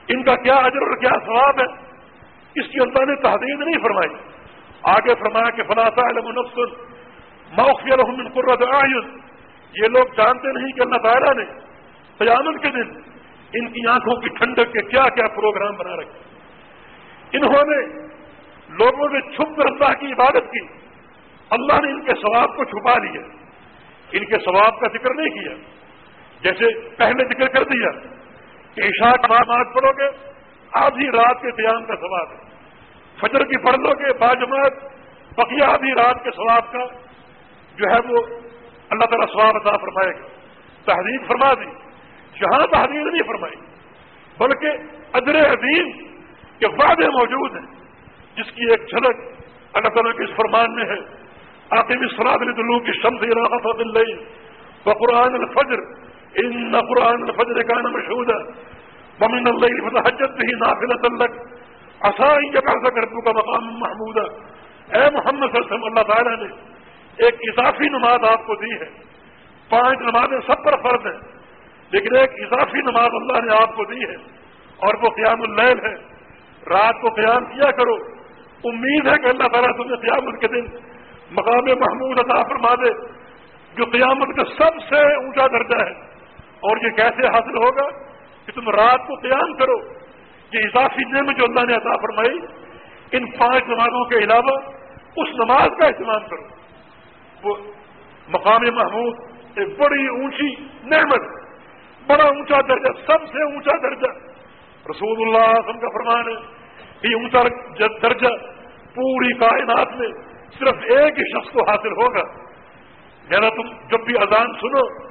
ان کا کیا اجر اور کیا ثواب ہے؟ اس کی اللہ نے تحدید نہیں فرمائی۔ آگے فرمایا کہ فلاں علم نفس موقع الحمد قرۃ آئین یہ لوگ جانتے نہیں کہ اللہ تعالیٰ نے قیامت کے دن ان کی آنکھوں کی ٹھنڈک کے کیا کیا پروگرام بنا رکھے۔ انہوں نے لوگوں نے چھپ کر اللہ کی عبادت کی۔ اللہ نے ان کے ثواب کو چھپا لیا۔ ان کے ثواب کا ذکر نہیں کیا۔ جیسے پہلے ذکر کر دیا کہ عشاء نماز پڑھو گے، آدھی رات کے قیام کا ثواب ہے۔ فجر کی پڑھ لو گے، باجماعت، بقیہ آدھی رات کے ثواب کا جو ہے وہ اللہ تعالیٰ ثواب عطا فرمائے گا۔ تحریر فرما دی۔ جہاں تحریر نہیں فرمائی۔ بلکہ ادر عظیم کے وعدے موجود ہیں۔ جس کی ایک جھلک اللہ تعالیٰ کے اس فرمان میں ہے۔ عاقب سلاد الدلو کی شمس راحت اللہ و قرآن الفجر۔ ان قرآن الفجر کا نام مشہور ہے ممن اللہ فتحجت ہی نافل تلک آسان کے پیسہ کرتو کا مقام محمود ہے اے محمد صلی اللہ علیہ وسلم، اللہ تعالیٰ نے ایک اضافی نماز آپ کو دی ہے۔ پانچ نمازیں سب پر فرض ہیں، لیکن ایک اضافی نماز اللہ نے آپ کو دی ہے اور وہ قیام اللیل ہے۔ رات کو قیام کیا کرو۔ امید ہے کہ اللہ تعالیٰ تمہیں قیامت کے دن مقام محمود عطا فرما دے، جو قیامت کا سب سے اونچا درجہ ہے۔ اور یہ کیسے حاصل ہوگا؟ کہ تم رات کو قیام کرو۔ یہ اضافی نعمت جو اللہ نے عطا فرمائی، ان پانچ نمازوں کے علاوہ اس نماز کا اہتمام کرو۔ وہ مقام محمود ایک بڑی اونچی نعمت، بڑا اونچا درجہ، سب سے اونچا درجہ۔ رسول اللہ کا فرمان ہے یہ اونچا درجہ پوری کائنات میں صرف ایک ہی شخص کو حاصل ہوگا۔ میرا تم جب بھی اذان سنو،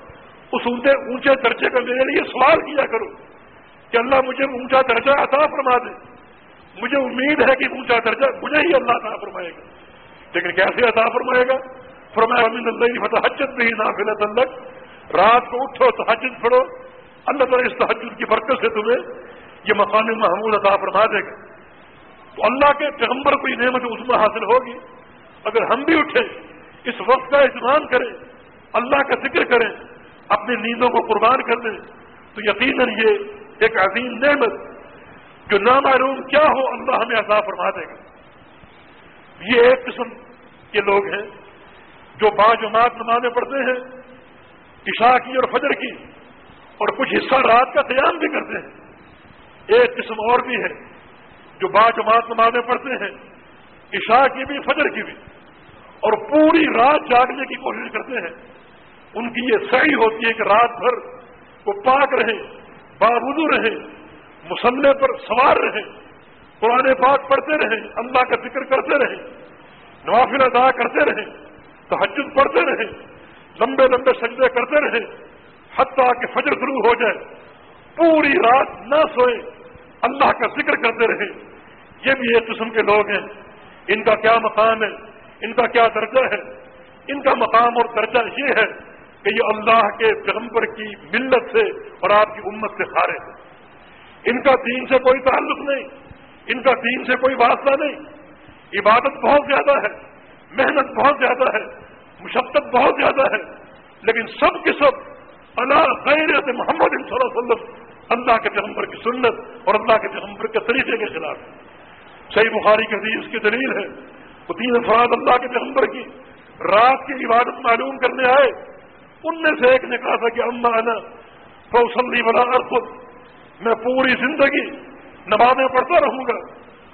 اس اونچے اونچے درجے کا میرے لیے سوال کیا کرو کہ اللہ مجھے اونچا درجہ عطا فرما دے۔ مجھے امید ہے کہ اونچا درجہ مجھے ہی اللہ عطا فرمائے گا۔ لیکن کیسے عطا فرمائے گا؟ فرمایا امین اللہ فتح حجت نہیں نافل تلک رات کو اٹھو تو حجت پڑھو۔ اللہ تعالیٰ اس تحجد کی برکت سے تمہیں یہ مقامی محمود عطا فرما دے گا۔ تو اللہ کے پیغمبر کو یہ نعمت اس میں حاصل ہوگی۔ اگر ہم بھی اٹھیں، اس وقت کا اہتمام کریں، اللہ کا ذکر کریں، اپنی نیندوں کو قربان کر دیں، تو یقیناً یہ ایک عظیم نعمت جو نامعلوم کیا ہو، اللہ ہمیں عذاب فرما دے گا۔ یہ ایک قسم کے لوگ ہیں۔ جو با جماعت نمازیں پڑھتے ہیں، عشاء کی اور فجر کی، اور کچھ حصہ رات کا قیام بھی کرتے ہیں۔ ایک قسم اور بھی ہے جو با جماعت نمازیں پڑھتے ہیں، عشاء کی بھی، فجر کی بھی۔ اور پوری رات جاگنے کی کوشش کرتے ہیں۔ ان کی یہ صحیح ہوتی ہے کہ رات بھر وہ پاک رہے بابودو رہے مسلح پر سوار رہے قرآن پاک پڑھتے رہے اللہ کا ذکر کرتے رہے نوافل ادا کرتے رہے تحجد پڑھتے رہے لمبے لمبے سجدے کرتے رہے حتیٰ کہ فجر شروع ہو جائے۔ پوری رات نہ سوئے، اللہ کا ذکر کرتے رہے یہ بھی ایک قسم کے لوگ ہیں۔ ان کا کیا مقام ہے؟ ان کا کیا درجہ ہے؟ ان کا مقام اور درجہ یہ ہے کہ یہ اللہ کے پیغمبر کی ملت سے اور آپ کی امت سے خارے ہیں۔ ان کا دین سے کوئی تعلق نہیں، ان کا دین سے کوئی واسطہ نہیں۔ عبادت بہت زیادہ ہے۔ محنت بہت زیادہ ہے، مشقت بہت زیادہ ہے، لیکن سب کے سب اللہ غیر محمد صلی اللہ علیہ وسلم، اللہ کے پیغمبر کی سنت اور اللہ کے پیغمبر کے طریقے کے خلاف ہے۔ صحیح بخاری کے حدیث کی دلیل ہے، وہ تین افراد اللہ کے پیغمبر کی رات کی عبادت معلوم کرنے آئے۔ ان میں سے ایک نے کہا تھا کہ اما انا فوسلی بلا خود میں پوری زندگی نمازیں پڑھتا رہوں گا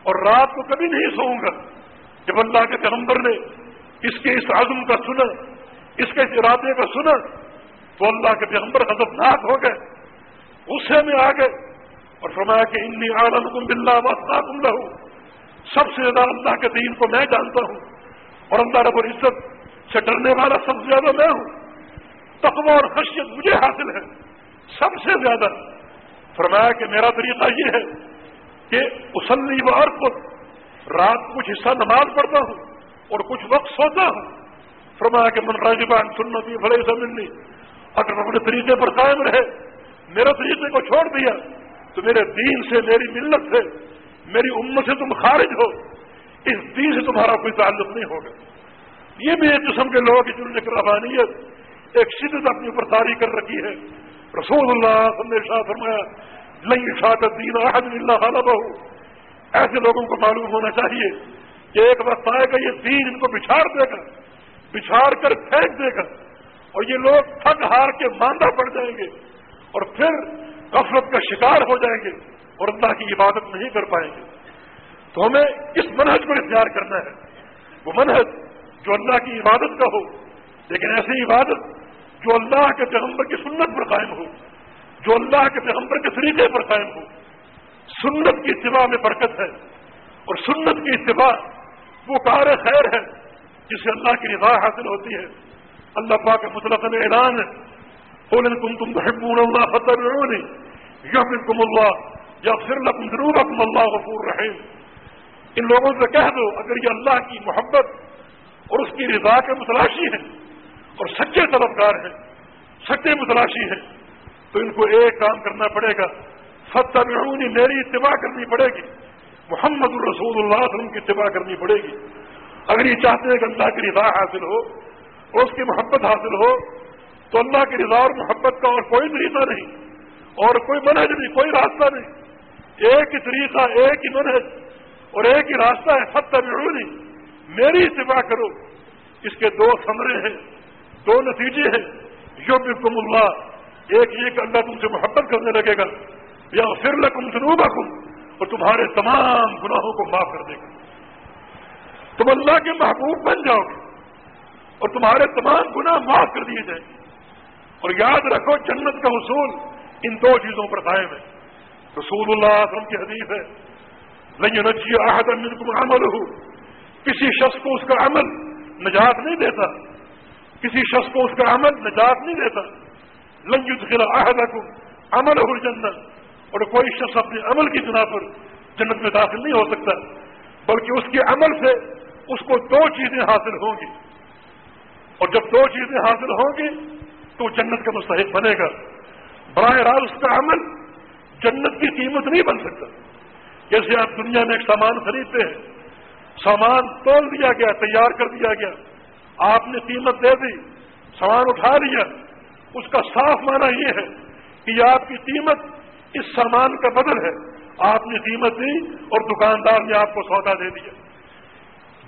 اور رات کو کبھی نہیں سوؤں گا۔ جب اللہ کے پیغمبر نے اس کے اس عزم کا سنا، اس کے اس ارادے کا سنا، تو اللہ کے پیغمبر خطرناک ہو گئے، غصے میں آ گئے اور فرمایا کہ انی عالم کم بلّہ واسطہ تم سب سے زیادہ اللہ کے دین کو میں جانتا ہوں اور اللہ رب العزت سے ڈرنے والا سب سے زیادہ میں ہوں۔ تقوی اور خشیت مجھے حاصل ہے۔ سب سے زیادہ۔ فرمایا کہ میرا طریقہ یہ ہے کہ اسلی و خود رات کچھ حصہ نماز پڑھتا ہوں اور کچھ وقت سوتا ہوں۔ فرمایا کہ من راجبان سنتی بھلے سمجھنی اگر اپنے طریقے پر قائم رہے، میرے طریقے کو چھوڑ دیا، تو میرے دین سے میری ملت سے میری امت سے تم خارج ہو۔ اس دین سے تمہارا کوئی تعلق نہیں ہوگا۔ یہ بھی ایک قسم کے لوگ کی رحانیت ایک شدت اپنی اوپر تاری کر رکھی ہے۔ رسول اللہ نے شاہ فرمایا لئی شاہ دین احد اللہ بہو ایسے لوگوں کو معلوم ہونا چاہیے کہ ایک وقت آئے گا یہ دین ان کو بچھاڑ دے گا، بچھاڑ کر پھینک دے گا اور یہ لوگ تھک ہار کے ماندہ پڑ جائیں گے اور پھر غفلت کا شکار ہو جائیں گے اور اللہ کی عبادت نہیں کر پائیں گے۔ تو ہمیں کس منہج کو اختیار کرنا ہے۔ وہ منہج جو اللہ کی عبادت کا ہو، لیکن ایسی عبادت جو اللہ کے پیغمبر کی سنت پر قائم ہو، جو اللہ کے پیغمبر کے طریقے پر قائم ہو۔ سنت کی اتباع میں برکت ہے اور سنت کی اتباع وہ کار خیر ہے جس سے اللہ کی رضا حاصل ہوتی ہے۔ اللہ پاک مطلق اعلان ہے۔ بولے تم تم اللہ فتح یا پھر تم اللہ یا پھر لکم ضرور اللہ غفور رحیم ان لوگوں سے کہہ دو، اگر یہ اللہ کی محبت اور اس کی رضا کے متلاشی ہیں اور سچے طلبگار ہیں، سچے متلاشی ہیں، تو ان کو ایک کام کرنا پڑے گا۔ فتح میری اتباع کرنی پڑے گی۔ محمد الرسول اللہ علیہ وسلم کی اتباع کرنی پڑے گی۔ اگر یہ چاہتے ہیں کہ اللہ کی رضا حاصل ہو اور اس کی محبت حاصل ہو، تو اللہ کی رضا اور محبت کا اور کوئی طریقہ نہیں۔ اور کوئی منہج نہیں، کوئی راستہ نہیں۔ ایک ہی طریقہ، ایک ہی منہج اور ایک ہی راستہ ہے فتح میری اتباع کرو۔ اس کے دو سمرے ہیں، دو نتیجے ہیں۔ یو بکم اللہ، ایک یہ کہ اللہ تم سے محبت کرنے لگے گا۔ یا پھر لکم جنوبہ اور تمہارے تمام گناہوں کو معاف کر دے گا۔ تم اللہ کے محبوب بن جاؤ گے، اور تمہارے تمام گناہ معاف کر دیے جائیں اور یاد رکھو، جنت کا حصول ان دو چیزوں پر قائم ہے۔ رسول اللہ وسلم کی حدیث ہے نہیں نجی آہدم منکم عمل ہو کسی شخص کو اس کا عمل نجات نہیں دیتا، کسی شخص کو اس کا عمل نجات نہیں دیتا۔ لنج خلا آہدکم عمل ہو جنت اور کوئی شخص اپنے عمل کی بنا پر جنت میں داخل نہیں ہو سکتا، بلکہ اس کے عمل سے اس کو دو چیزیں حاصل ہوں گی۔ اور جب دو چیزیں حاصل ہوں گی، تو جنت کا مستحق بنے گا۔ براہ راست اس کا عمل جنت کی قیمت نہیں بن سکتا۔ جیسے آپ دنیا میں ایک سامان خریدتے ہیں، سامان تول دیا گیا، تیار کر دیا گیا۔ آپ نے قیمت دے دی، سامان اٹھا لیا۔ اس کا صاف معنی یہ ہے کہ آپ کی قیمت اس سامان کا بدل ہے۔ آپ نے قیمت دی اور دکاندار نے آپ کو سودا دے دیا۔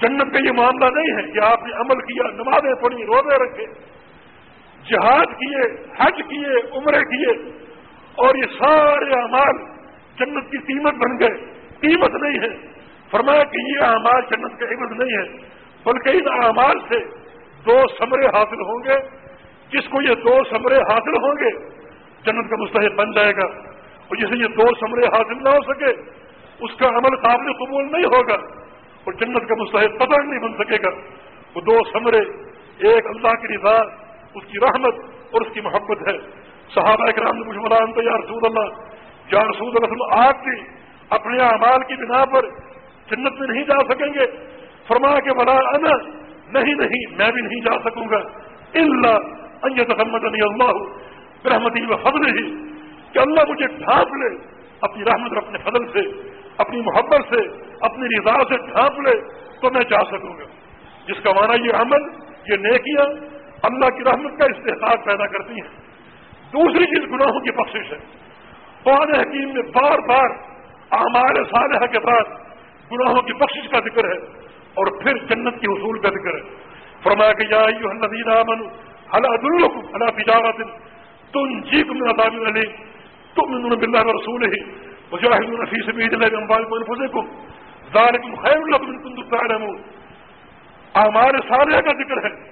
جنت کا یہ معاملہ نہیں ہے کہ آپ نے عمل کیا، نمازیں پڑھی، روزے رکھے، جہاد کیے، حج کیے، عمرے کیے، اور یہ سارے اعمال جنت کی قیمت بن گئے۔ قیمت نہیں ہے۔ فرمایا کہ یہ اعمال جنت کا عمد نہیں ہے، بلکہ ان اعمال سے دو سمرے حاصل ہوں گے۔ جس کو یہ دو سمرے حاصل ہوں گے، جنت کا مستحق بن جائے گا۔ اور جسے یہ دو سمرے حاصل نہ ہو سکے، اس کا عمل قابل قبول نہیں ہوگا اور جنت کا مستحق پتہ نہیں بن سکے گا۔ وہ دو سمرے، ایک اللہ کی رضا، اس کی رحمت اور اس کی محبت ہے۔ صحابہ کرام نے مجھ ملان تو یا رسول اللہ، یا رسول اللہ آپ بھی اپنے اعمال کی بنا پر جنت میں نہیں جا سکیں گے؟ فرما کے بلا انا، نہیں نہیں، میں بھی نہیں جا سکوں گا۔ اللہ انجت محمد علی اللہ رحمتی و فضل ہی کہ اللہ مجھے ڈھانپ لے، اپنی رحمت اور اپنے فضل سے، اپنی محبت سے، اپنی رضا سے ڈھانپ لے، تو میں جا سکوں گا۔ جس کا معنی یہ عمل، یہ نیکیاں اللہ کی رحمت کا استحصال پیدا کرتی ہیں۔ دوسری چیز گناہوں کی بخشش ہے۔ قرآن حکیم میں بار بار اعمال صالحہ کے بعد گناہوں کی بخشش کا ذکر ہے اور پھر جنت کے حصول کا ذکر ہے۔ فرمایا کہ یا الذین آمنوا هل ادلکم على تجارت تنجیکم من عذاب علیم تؤمنون بالله ورسوله وجاهدون في سبيل الله باموالكم وانفسكم ذلكم خير لكم ان كنتم تعلمون. اعمال صالحہ کا ذکر ہے.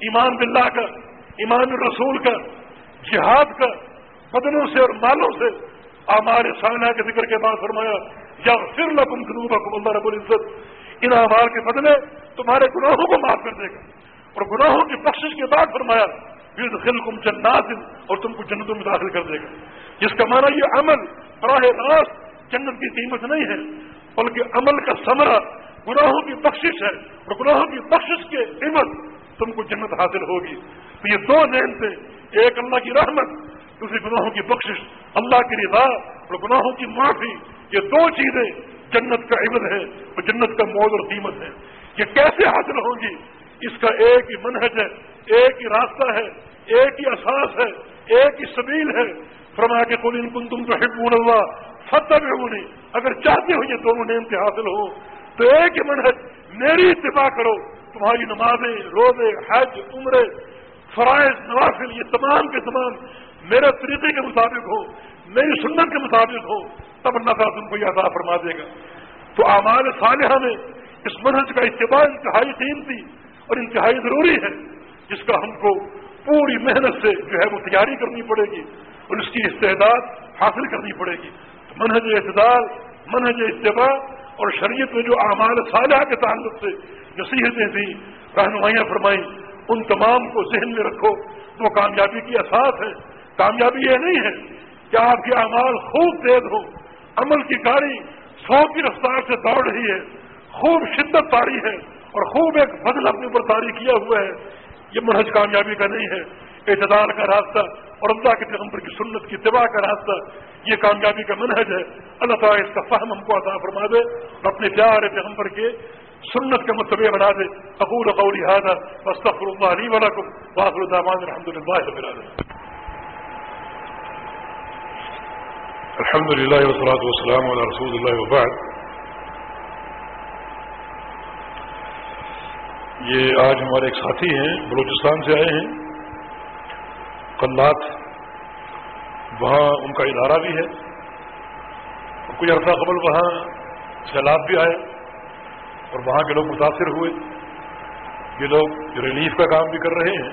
ایمان باللہ کا، ایمان الرسول کا، جہاد کا، بدنوں سے اور مالوں سے ہمارے سالنا کے ذکر کے بعد فرمایا یا پھر لکم جنوبہ کو اللہ رب العزت ان ہمار کے بدلے تمہارے گناہوں کو معاف کر دے گا۔ اور گناہوں کی بخشش کے بعد فرمایا پھر خل کم جنات اور تم کو جنتوں میں داخل کر دے گا۔ جس کا معنی یہ عمل براہ راست جنت کی قیمت نہیں ہے، بلکہ عمل کا ثمرہ گناہوں کی بخشش ہے اور گناہوں کی بخشش کے قیمت تم کو جنت حاصل ہوگی۔ تو یہ دو نعمتیں، ایک اللہ کی رحمت، دوسری گناہوں کی بخشش، اللہ کی رضا اور گناہوں کی معافی، یہ دو چیزیں جنت کا عبد ہے اور جنت کا موز اور قیمت ہے یہ کیسے حاصل ہوں گی اس کا ایک ہی منہج ہے، ایک ہی راستہ ہے، ایک ہی احساس ہے، ایک ہی سبیل ہے۔ فرما کے کل ان کن تم حکم اللہ فتح اگر چاہتے ہو یہ دونوں نعمتیں حاصل ہو تو ایک ہی میری اتباع کرو۔ تمہاری نمازیں، روزے، حج، عمرے، فرائض، نوافل، یہ تمام کے تمام میرے طریقے کے مطابق ہو میری سنت کے مطابق ہو تب اللہ تعالیٰ تم کو یہ عطا فرما دے گا۔ تو اعمال صالحہ میں اس منہج کا اتباع، انتہائی قیمتی اور انتہائی ضروری ہے، جس کا ہم کو پوری محنت سے جو ہے وہ تیاری کرنی پڑے گی۔ اور اس کی استعداد حاصل کرنی پڑے گی۔ منہج اعتدال، منہج اتباع اور شریعت میں جو اعمال صالحہ کے تعلق سے نصیحتیں تھیں، رہنمائیاں فرمائیں، ان تمام کو ذہن میں رکھو۔ وہ کامیابی کی احساس ہے کامیابی یہ نہیں ہے کہ آپ کے اعمال خوب تیز ہو عمل کی گاڑی سو کی رفتار سے دوڑ رہی ہے۔ خوب شدت تاری ہے اور خوب ایک بدل اپنے اوپر تاری کیا ہوا ہے۔ یہ منہج کامیابی کا نہیں ہے۔ اعتدال کا راستہ اور اللہ کے پیغمبر کی سنت کی اتباع کا راستہ، یہ کامیابی کا منہج ہے۔ اللہ تعالیٰ اس کا فہم ہم کو عطا فرما دے اور اپنے پیارے پیغمبر کے سنت کا مطلب متبع بنا دے۔ قبول قولی حاضر وسطر اللہ علی ولکم واخر دعوان الحمد للہ رب الحمد للہ والسلام علی رسول اللہ وبعد. یہ آج ہمارے ایک ساتھی ہیں، بلوچستان سے آئے ہیں۔ قلات وہاں ان کا ادارہ بھی ہے۔ کچھ عرصہ قبل وہاں سیلاب بھی آئے اور وہاں کے لوگ متاثر ہوئے۔ یہ لوگ ریلیف کا کام بھی کر رہے ہیں۔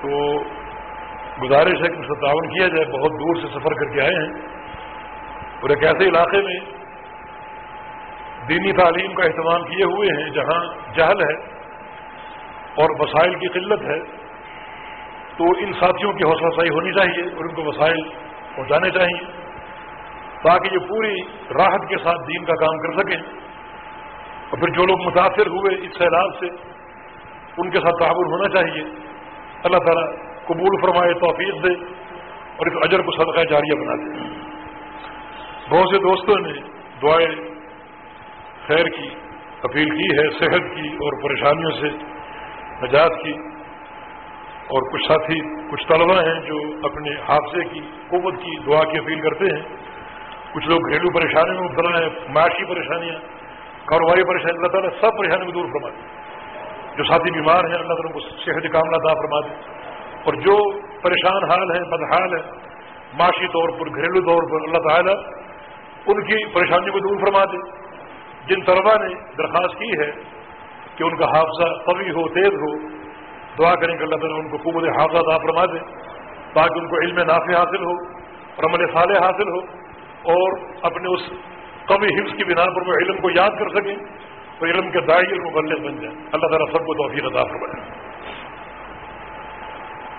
تو گزارش ہے کہ اس کا تعاون کیا جائے، بہت دور سے سفر کر کے آئے ہیں۔ اور ایک ایسے علاقے میں دینی تعلیم کا اہتمام کیے ہوئے ہیں جہاں جہل ہے اور وسائل کی قلت ہے۔ تو ان ساتھیوں کی حوصلہ افزائی ہونی چاہیے اور ان کو وسائل پہنچانے چاہیے تاکہ یہ پوری راحت کے ساتھ دین کا کام کر سکیں۔ اور پھر جو لوگ متاثر ہوئے اس سیلاب سے، ان کے ساتھ تعاون ہونا چاہیے۔ اللہ تعالیٰ قبول فرمائے، توفیق دے اور اس اجر کو صدقہ جاریہ بنا دے۔ بہت سے دوستوں نے دعائیں خیر کی، اپیل کی ہے، صحت کی اور پریشانیوں سے نجات کی۔ اور کچھ ساتھی، کچھ طلبا ہیں جو اپنے حادثے کی، قوت کی دعا کی اپیل کرتے ہیں۔ کچھ لوگ گھریلو پریشانیوں میں مبتلا ہیں، معاشی پریشانیاں، کاروباری پریشانی اللہ تعالیٰ سب پریشانیوں کو دور فرما دیں جو ساتھی بیمار ہیں، اللہ تعالیٰ کو صحت کام عطا فرما دیں اور جو پریشان حال ہیں، بدحال ہیں، معاشی طور پر، گھریلو طور پر، اللہ تعالیٰ ان کی پریشانیوں کو دور فرما دیں جن طلبا نے درخواست کی ہے کہ ان کا حافظہ قوی ہو، تیز ہو دعا کریں کہ اللہ تعالیٰ ان کو قوت حافظہ دا فرما دے تاکہ ان کو علم نافع حاصل ہو، اور عمل صالح حاصل ہو، اور اپنے اس قوی حفظ کی بنا پر وہ علم کو یاد کر سکیں، تو علم کے دائیں علم مبلغ بن جائیں۔ اللہ تعالیٰ سب کو توفیق عطا فرمائے۔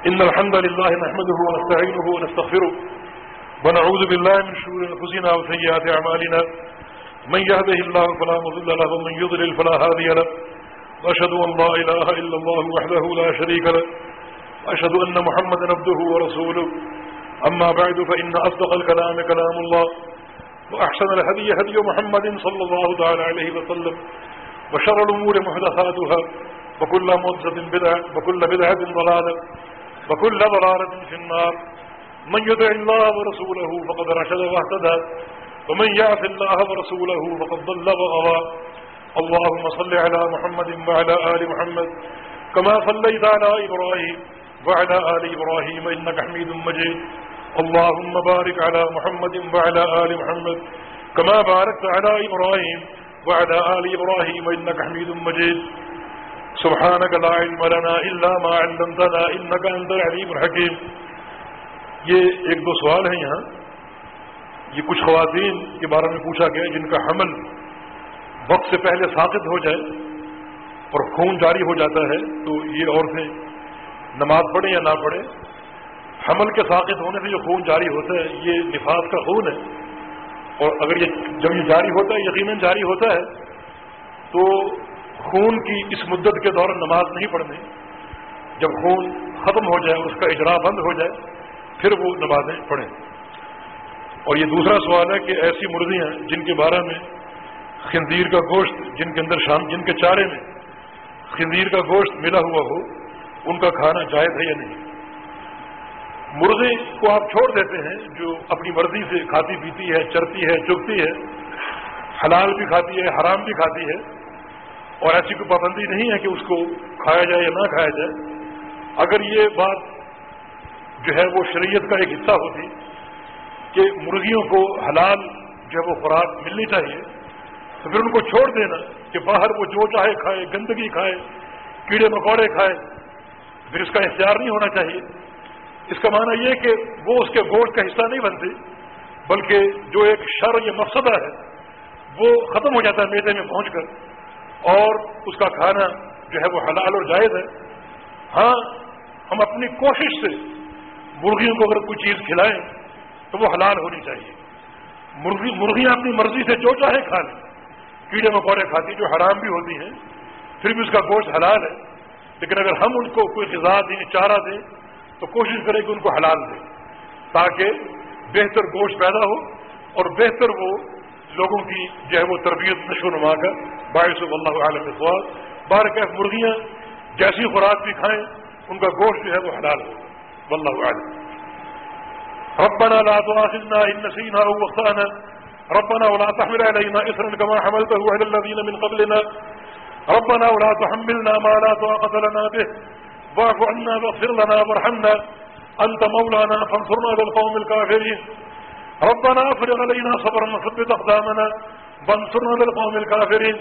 ان الحمد لله نحمده ونستعينه ونستغفره ونعوذ بالله من شرور انفسنا وسيئات اعمالنا۔ من يهده الله فلا مضل له، ومن يضلل فلا هادي له۔ وأشهد أن لا إله إلا الله وحده لا شريك له وأشهد أن محمد نبده ورسوله. أما بعد فإن أصدق الكلام كلام الله وأحسن الهدي هدي محمد صلى الله تعالى عليه وسلم وشر الأمور محدثاتها وكل مدسة بدعة وكل بدعة ضلالة وكل ضلالة في النار. من يدع الله ورسوله فقد رشد واهتدى ومن يعف الله ورسوله فقد ضل وغوى اللهم صل على محمد وعلى آل محمد كما صليت على إبراهيم وعلى آل إبراهيم إنك حميد مجيد. اللهم بارك على محمد وعلى آل محمد كما باركت على إبراهيم وعلى آل إبراهيم إنك حميد مجيد. سبحانك لا علم لنا إلا ما علمتنا إنك أنت العليم الحكيم. یہ ایک دو سوال ہیں یہاں. یہ کچھ خواتین کے بارے میں پوچھا گیا جن کا حمل وقت سے پہلے ثابت ہو جائے اور خون جاری ہو جاتا ہے تو یہ عورتیں نماز پڑھیں یا نہ پڑھیں، حمل کے ساقت ہونے سے جو خون جاری ہوتا ہے، یہ نفاذ کا خون ہے۔ اور اگر یہ جب یہ جاری ہوتا ہے، یقیناً جاری ہوتا ہے، تو خون کی اس مدت کے دوران نماز نہیں پڑھنی۔ جب خون ختم ہو جائے اور اس کا اجرا بند ہو جائے، پھر وہ نمازیں پڑھیں۔ اور یہ دوسرا سوال ہے کہ ایسی مرغیاں جن کے بارے میں خندیر کا گوشت جن کے اندر شام جن کے چارے میں خندیر کا گوشت ملا ہوا ہو، ان کا کھانا جائز ہے یا نہیں؟ مرغی کو آپ چھوڑ دیتے ہیں، جو اپنی مرضی سے کھاتی پیتی ہے، چرتی ہے چگتی ہے، حلال بھی کھاتی ہے، حرام بھی کھاتی ہے، اور ایسی کوئی پابندی نہیں ہے کہ اس کو کھایا جائے یا نہ کھایا جائے۔ اگر یہ بات جو ہے وہ شریعت کا ایک حصہ ہوتی کہ مرغیوں کو حلال جو ہے وہ خوراک ملنی چاہیے تو پھر ان کو چھوڑ دینا کہ باہر وہ جو چاہے کھائے، گندگی کھائے، کیڑے مکوڑے کھائے۔ پھر اس کا اختیار نہیں ہونا چاہیے۔ اس کا معنی یہ کہ وہ اس کے گوشت کا حصہ نہیں بنتی بلکہ جو ایک شر یا مقصدہ ہے، وہ ختم ہو جاتا ہے میدے میں پہنچ کر۔ اور اس کا کھانا جو ہے وہ حلال اور جائز ہے۔ ہاں ہم اپنی کوشش سے مرغیوں کو اگر کوئی چیز کھلائیں تو وہ حلال ہونی چاہیے۔ مرغی، مرغیاں اپنی مرضی سے جو چاہے کھا لیں۔ کیڑے مکوڑے کھاتی جو حرام بھی ہوتی ہیں، پھر بھی اس کا گوشت حلال ہے۔ لیکن اگر ہم ان کو کوئی غذا دیں، چارہ دیں، تو کوشش کریں کہ ان کو حلال دیں۔ تاکہ بہتر گوشت پیدا ہو اور بہتر وہ لوگوں کی جو ہے وہ تربیت نشو نما کر باعث اللہ عالم سوال بار کیف مرغیاں جیسی خوراک بھی کھائیں، ان کا گوشت جو ہے وہ حلال ہو۔ واللہ عالم ربنا لا تؤاخذنا ان نسينا او اخطانا ربنا ولا تحمل علينا اثرا كما حملته على الذين من قبلنا. ربنا ولا تحملنا ما لا طاقة لنا به. واعف عنا واغفر لنا وارحمنا. أنت مولانا فانصرنا على القوم الكافرين. ربنا افرغ علينا صبرا وثبت أقدامنا وانصرنا على القوم الكافرين.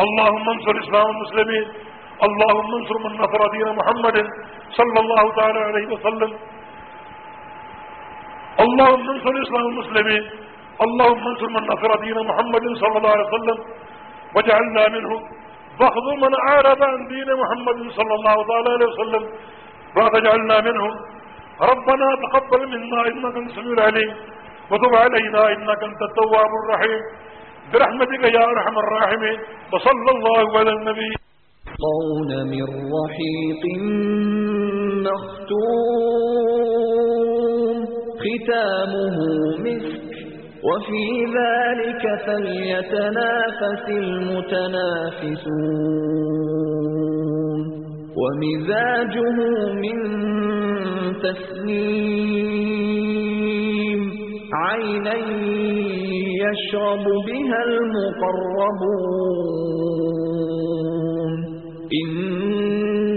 اللهم انصر الإسلام والمسلمين. اللهم انصر من نصر دين محمد صلى الله تعالى عليه وسلم. اللهم انصر الإسلام والمسلمين. اللهم انصر من نصر دين محمد صلى الله عليه وسلم وجعلنا منه. واخذ من اعرض عن دين محمد صلى الله عليه وسلم ولا تجعلنا منه. ربنا تقبل منا إنك أنت السميع العليم وتب علينا إنك أنت التواب الرحيم. برحمتك يا أرحم الراحمين. وصلى الله على النبي. قول من رحيق مختوم. ختامه مسك وفي ذلك فليتنافس المتنافسون. ومزاجه من تسنيم عينا يشرب بها المقربون.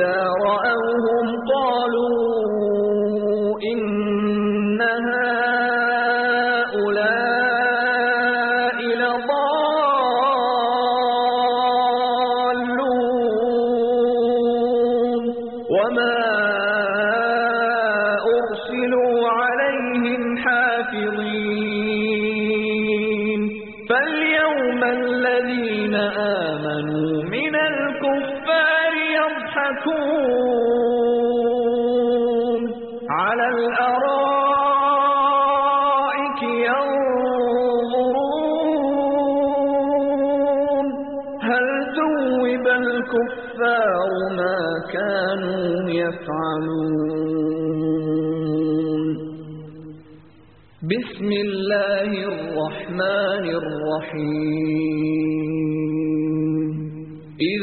وإذا رأوهم قالوا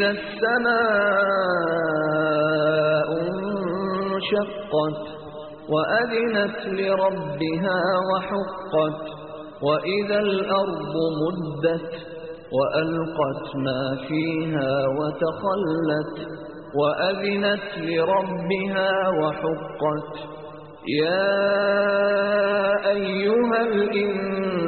إذا السماء انشقت وأذنت لربها وحقت وإذا الأرض مدت وألقت ما فيها وتخلت وأذنت لربها وحقت يا أيها الإنسان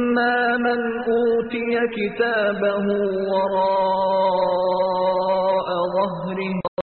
من أوتي كتابه وراء ظهره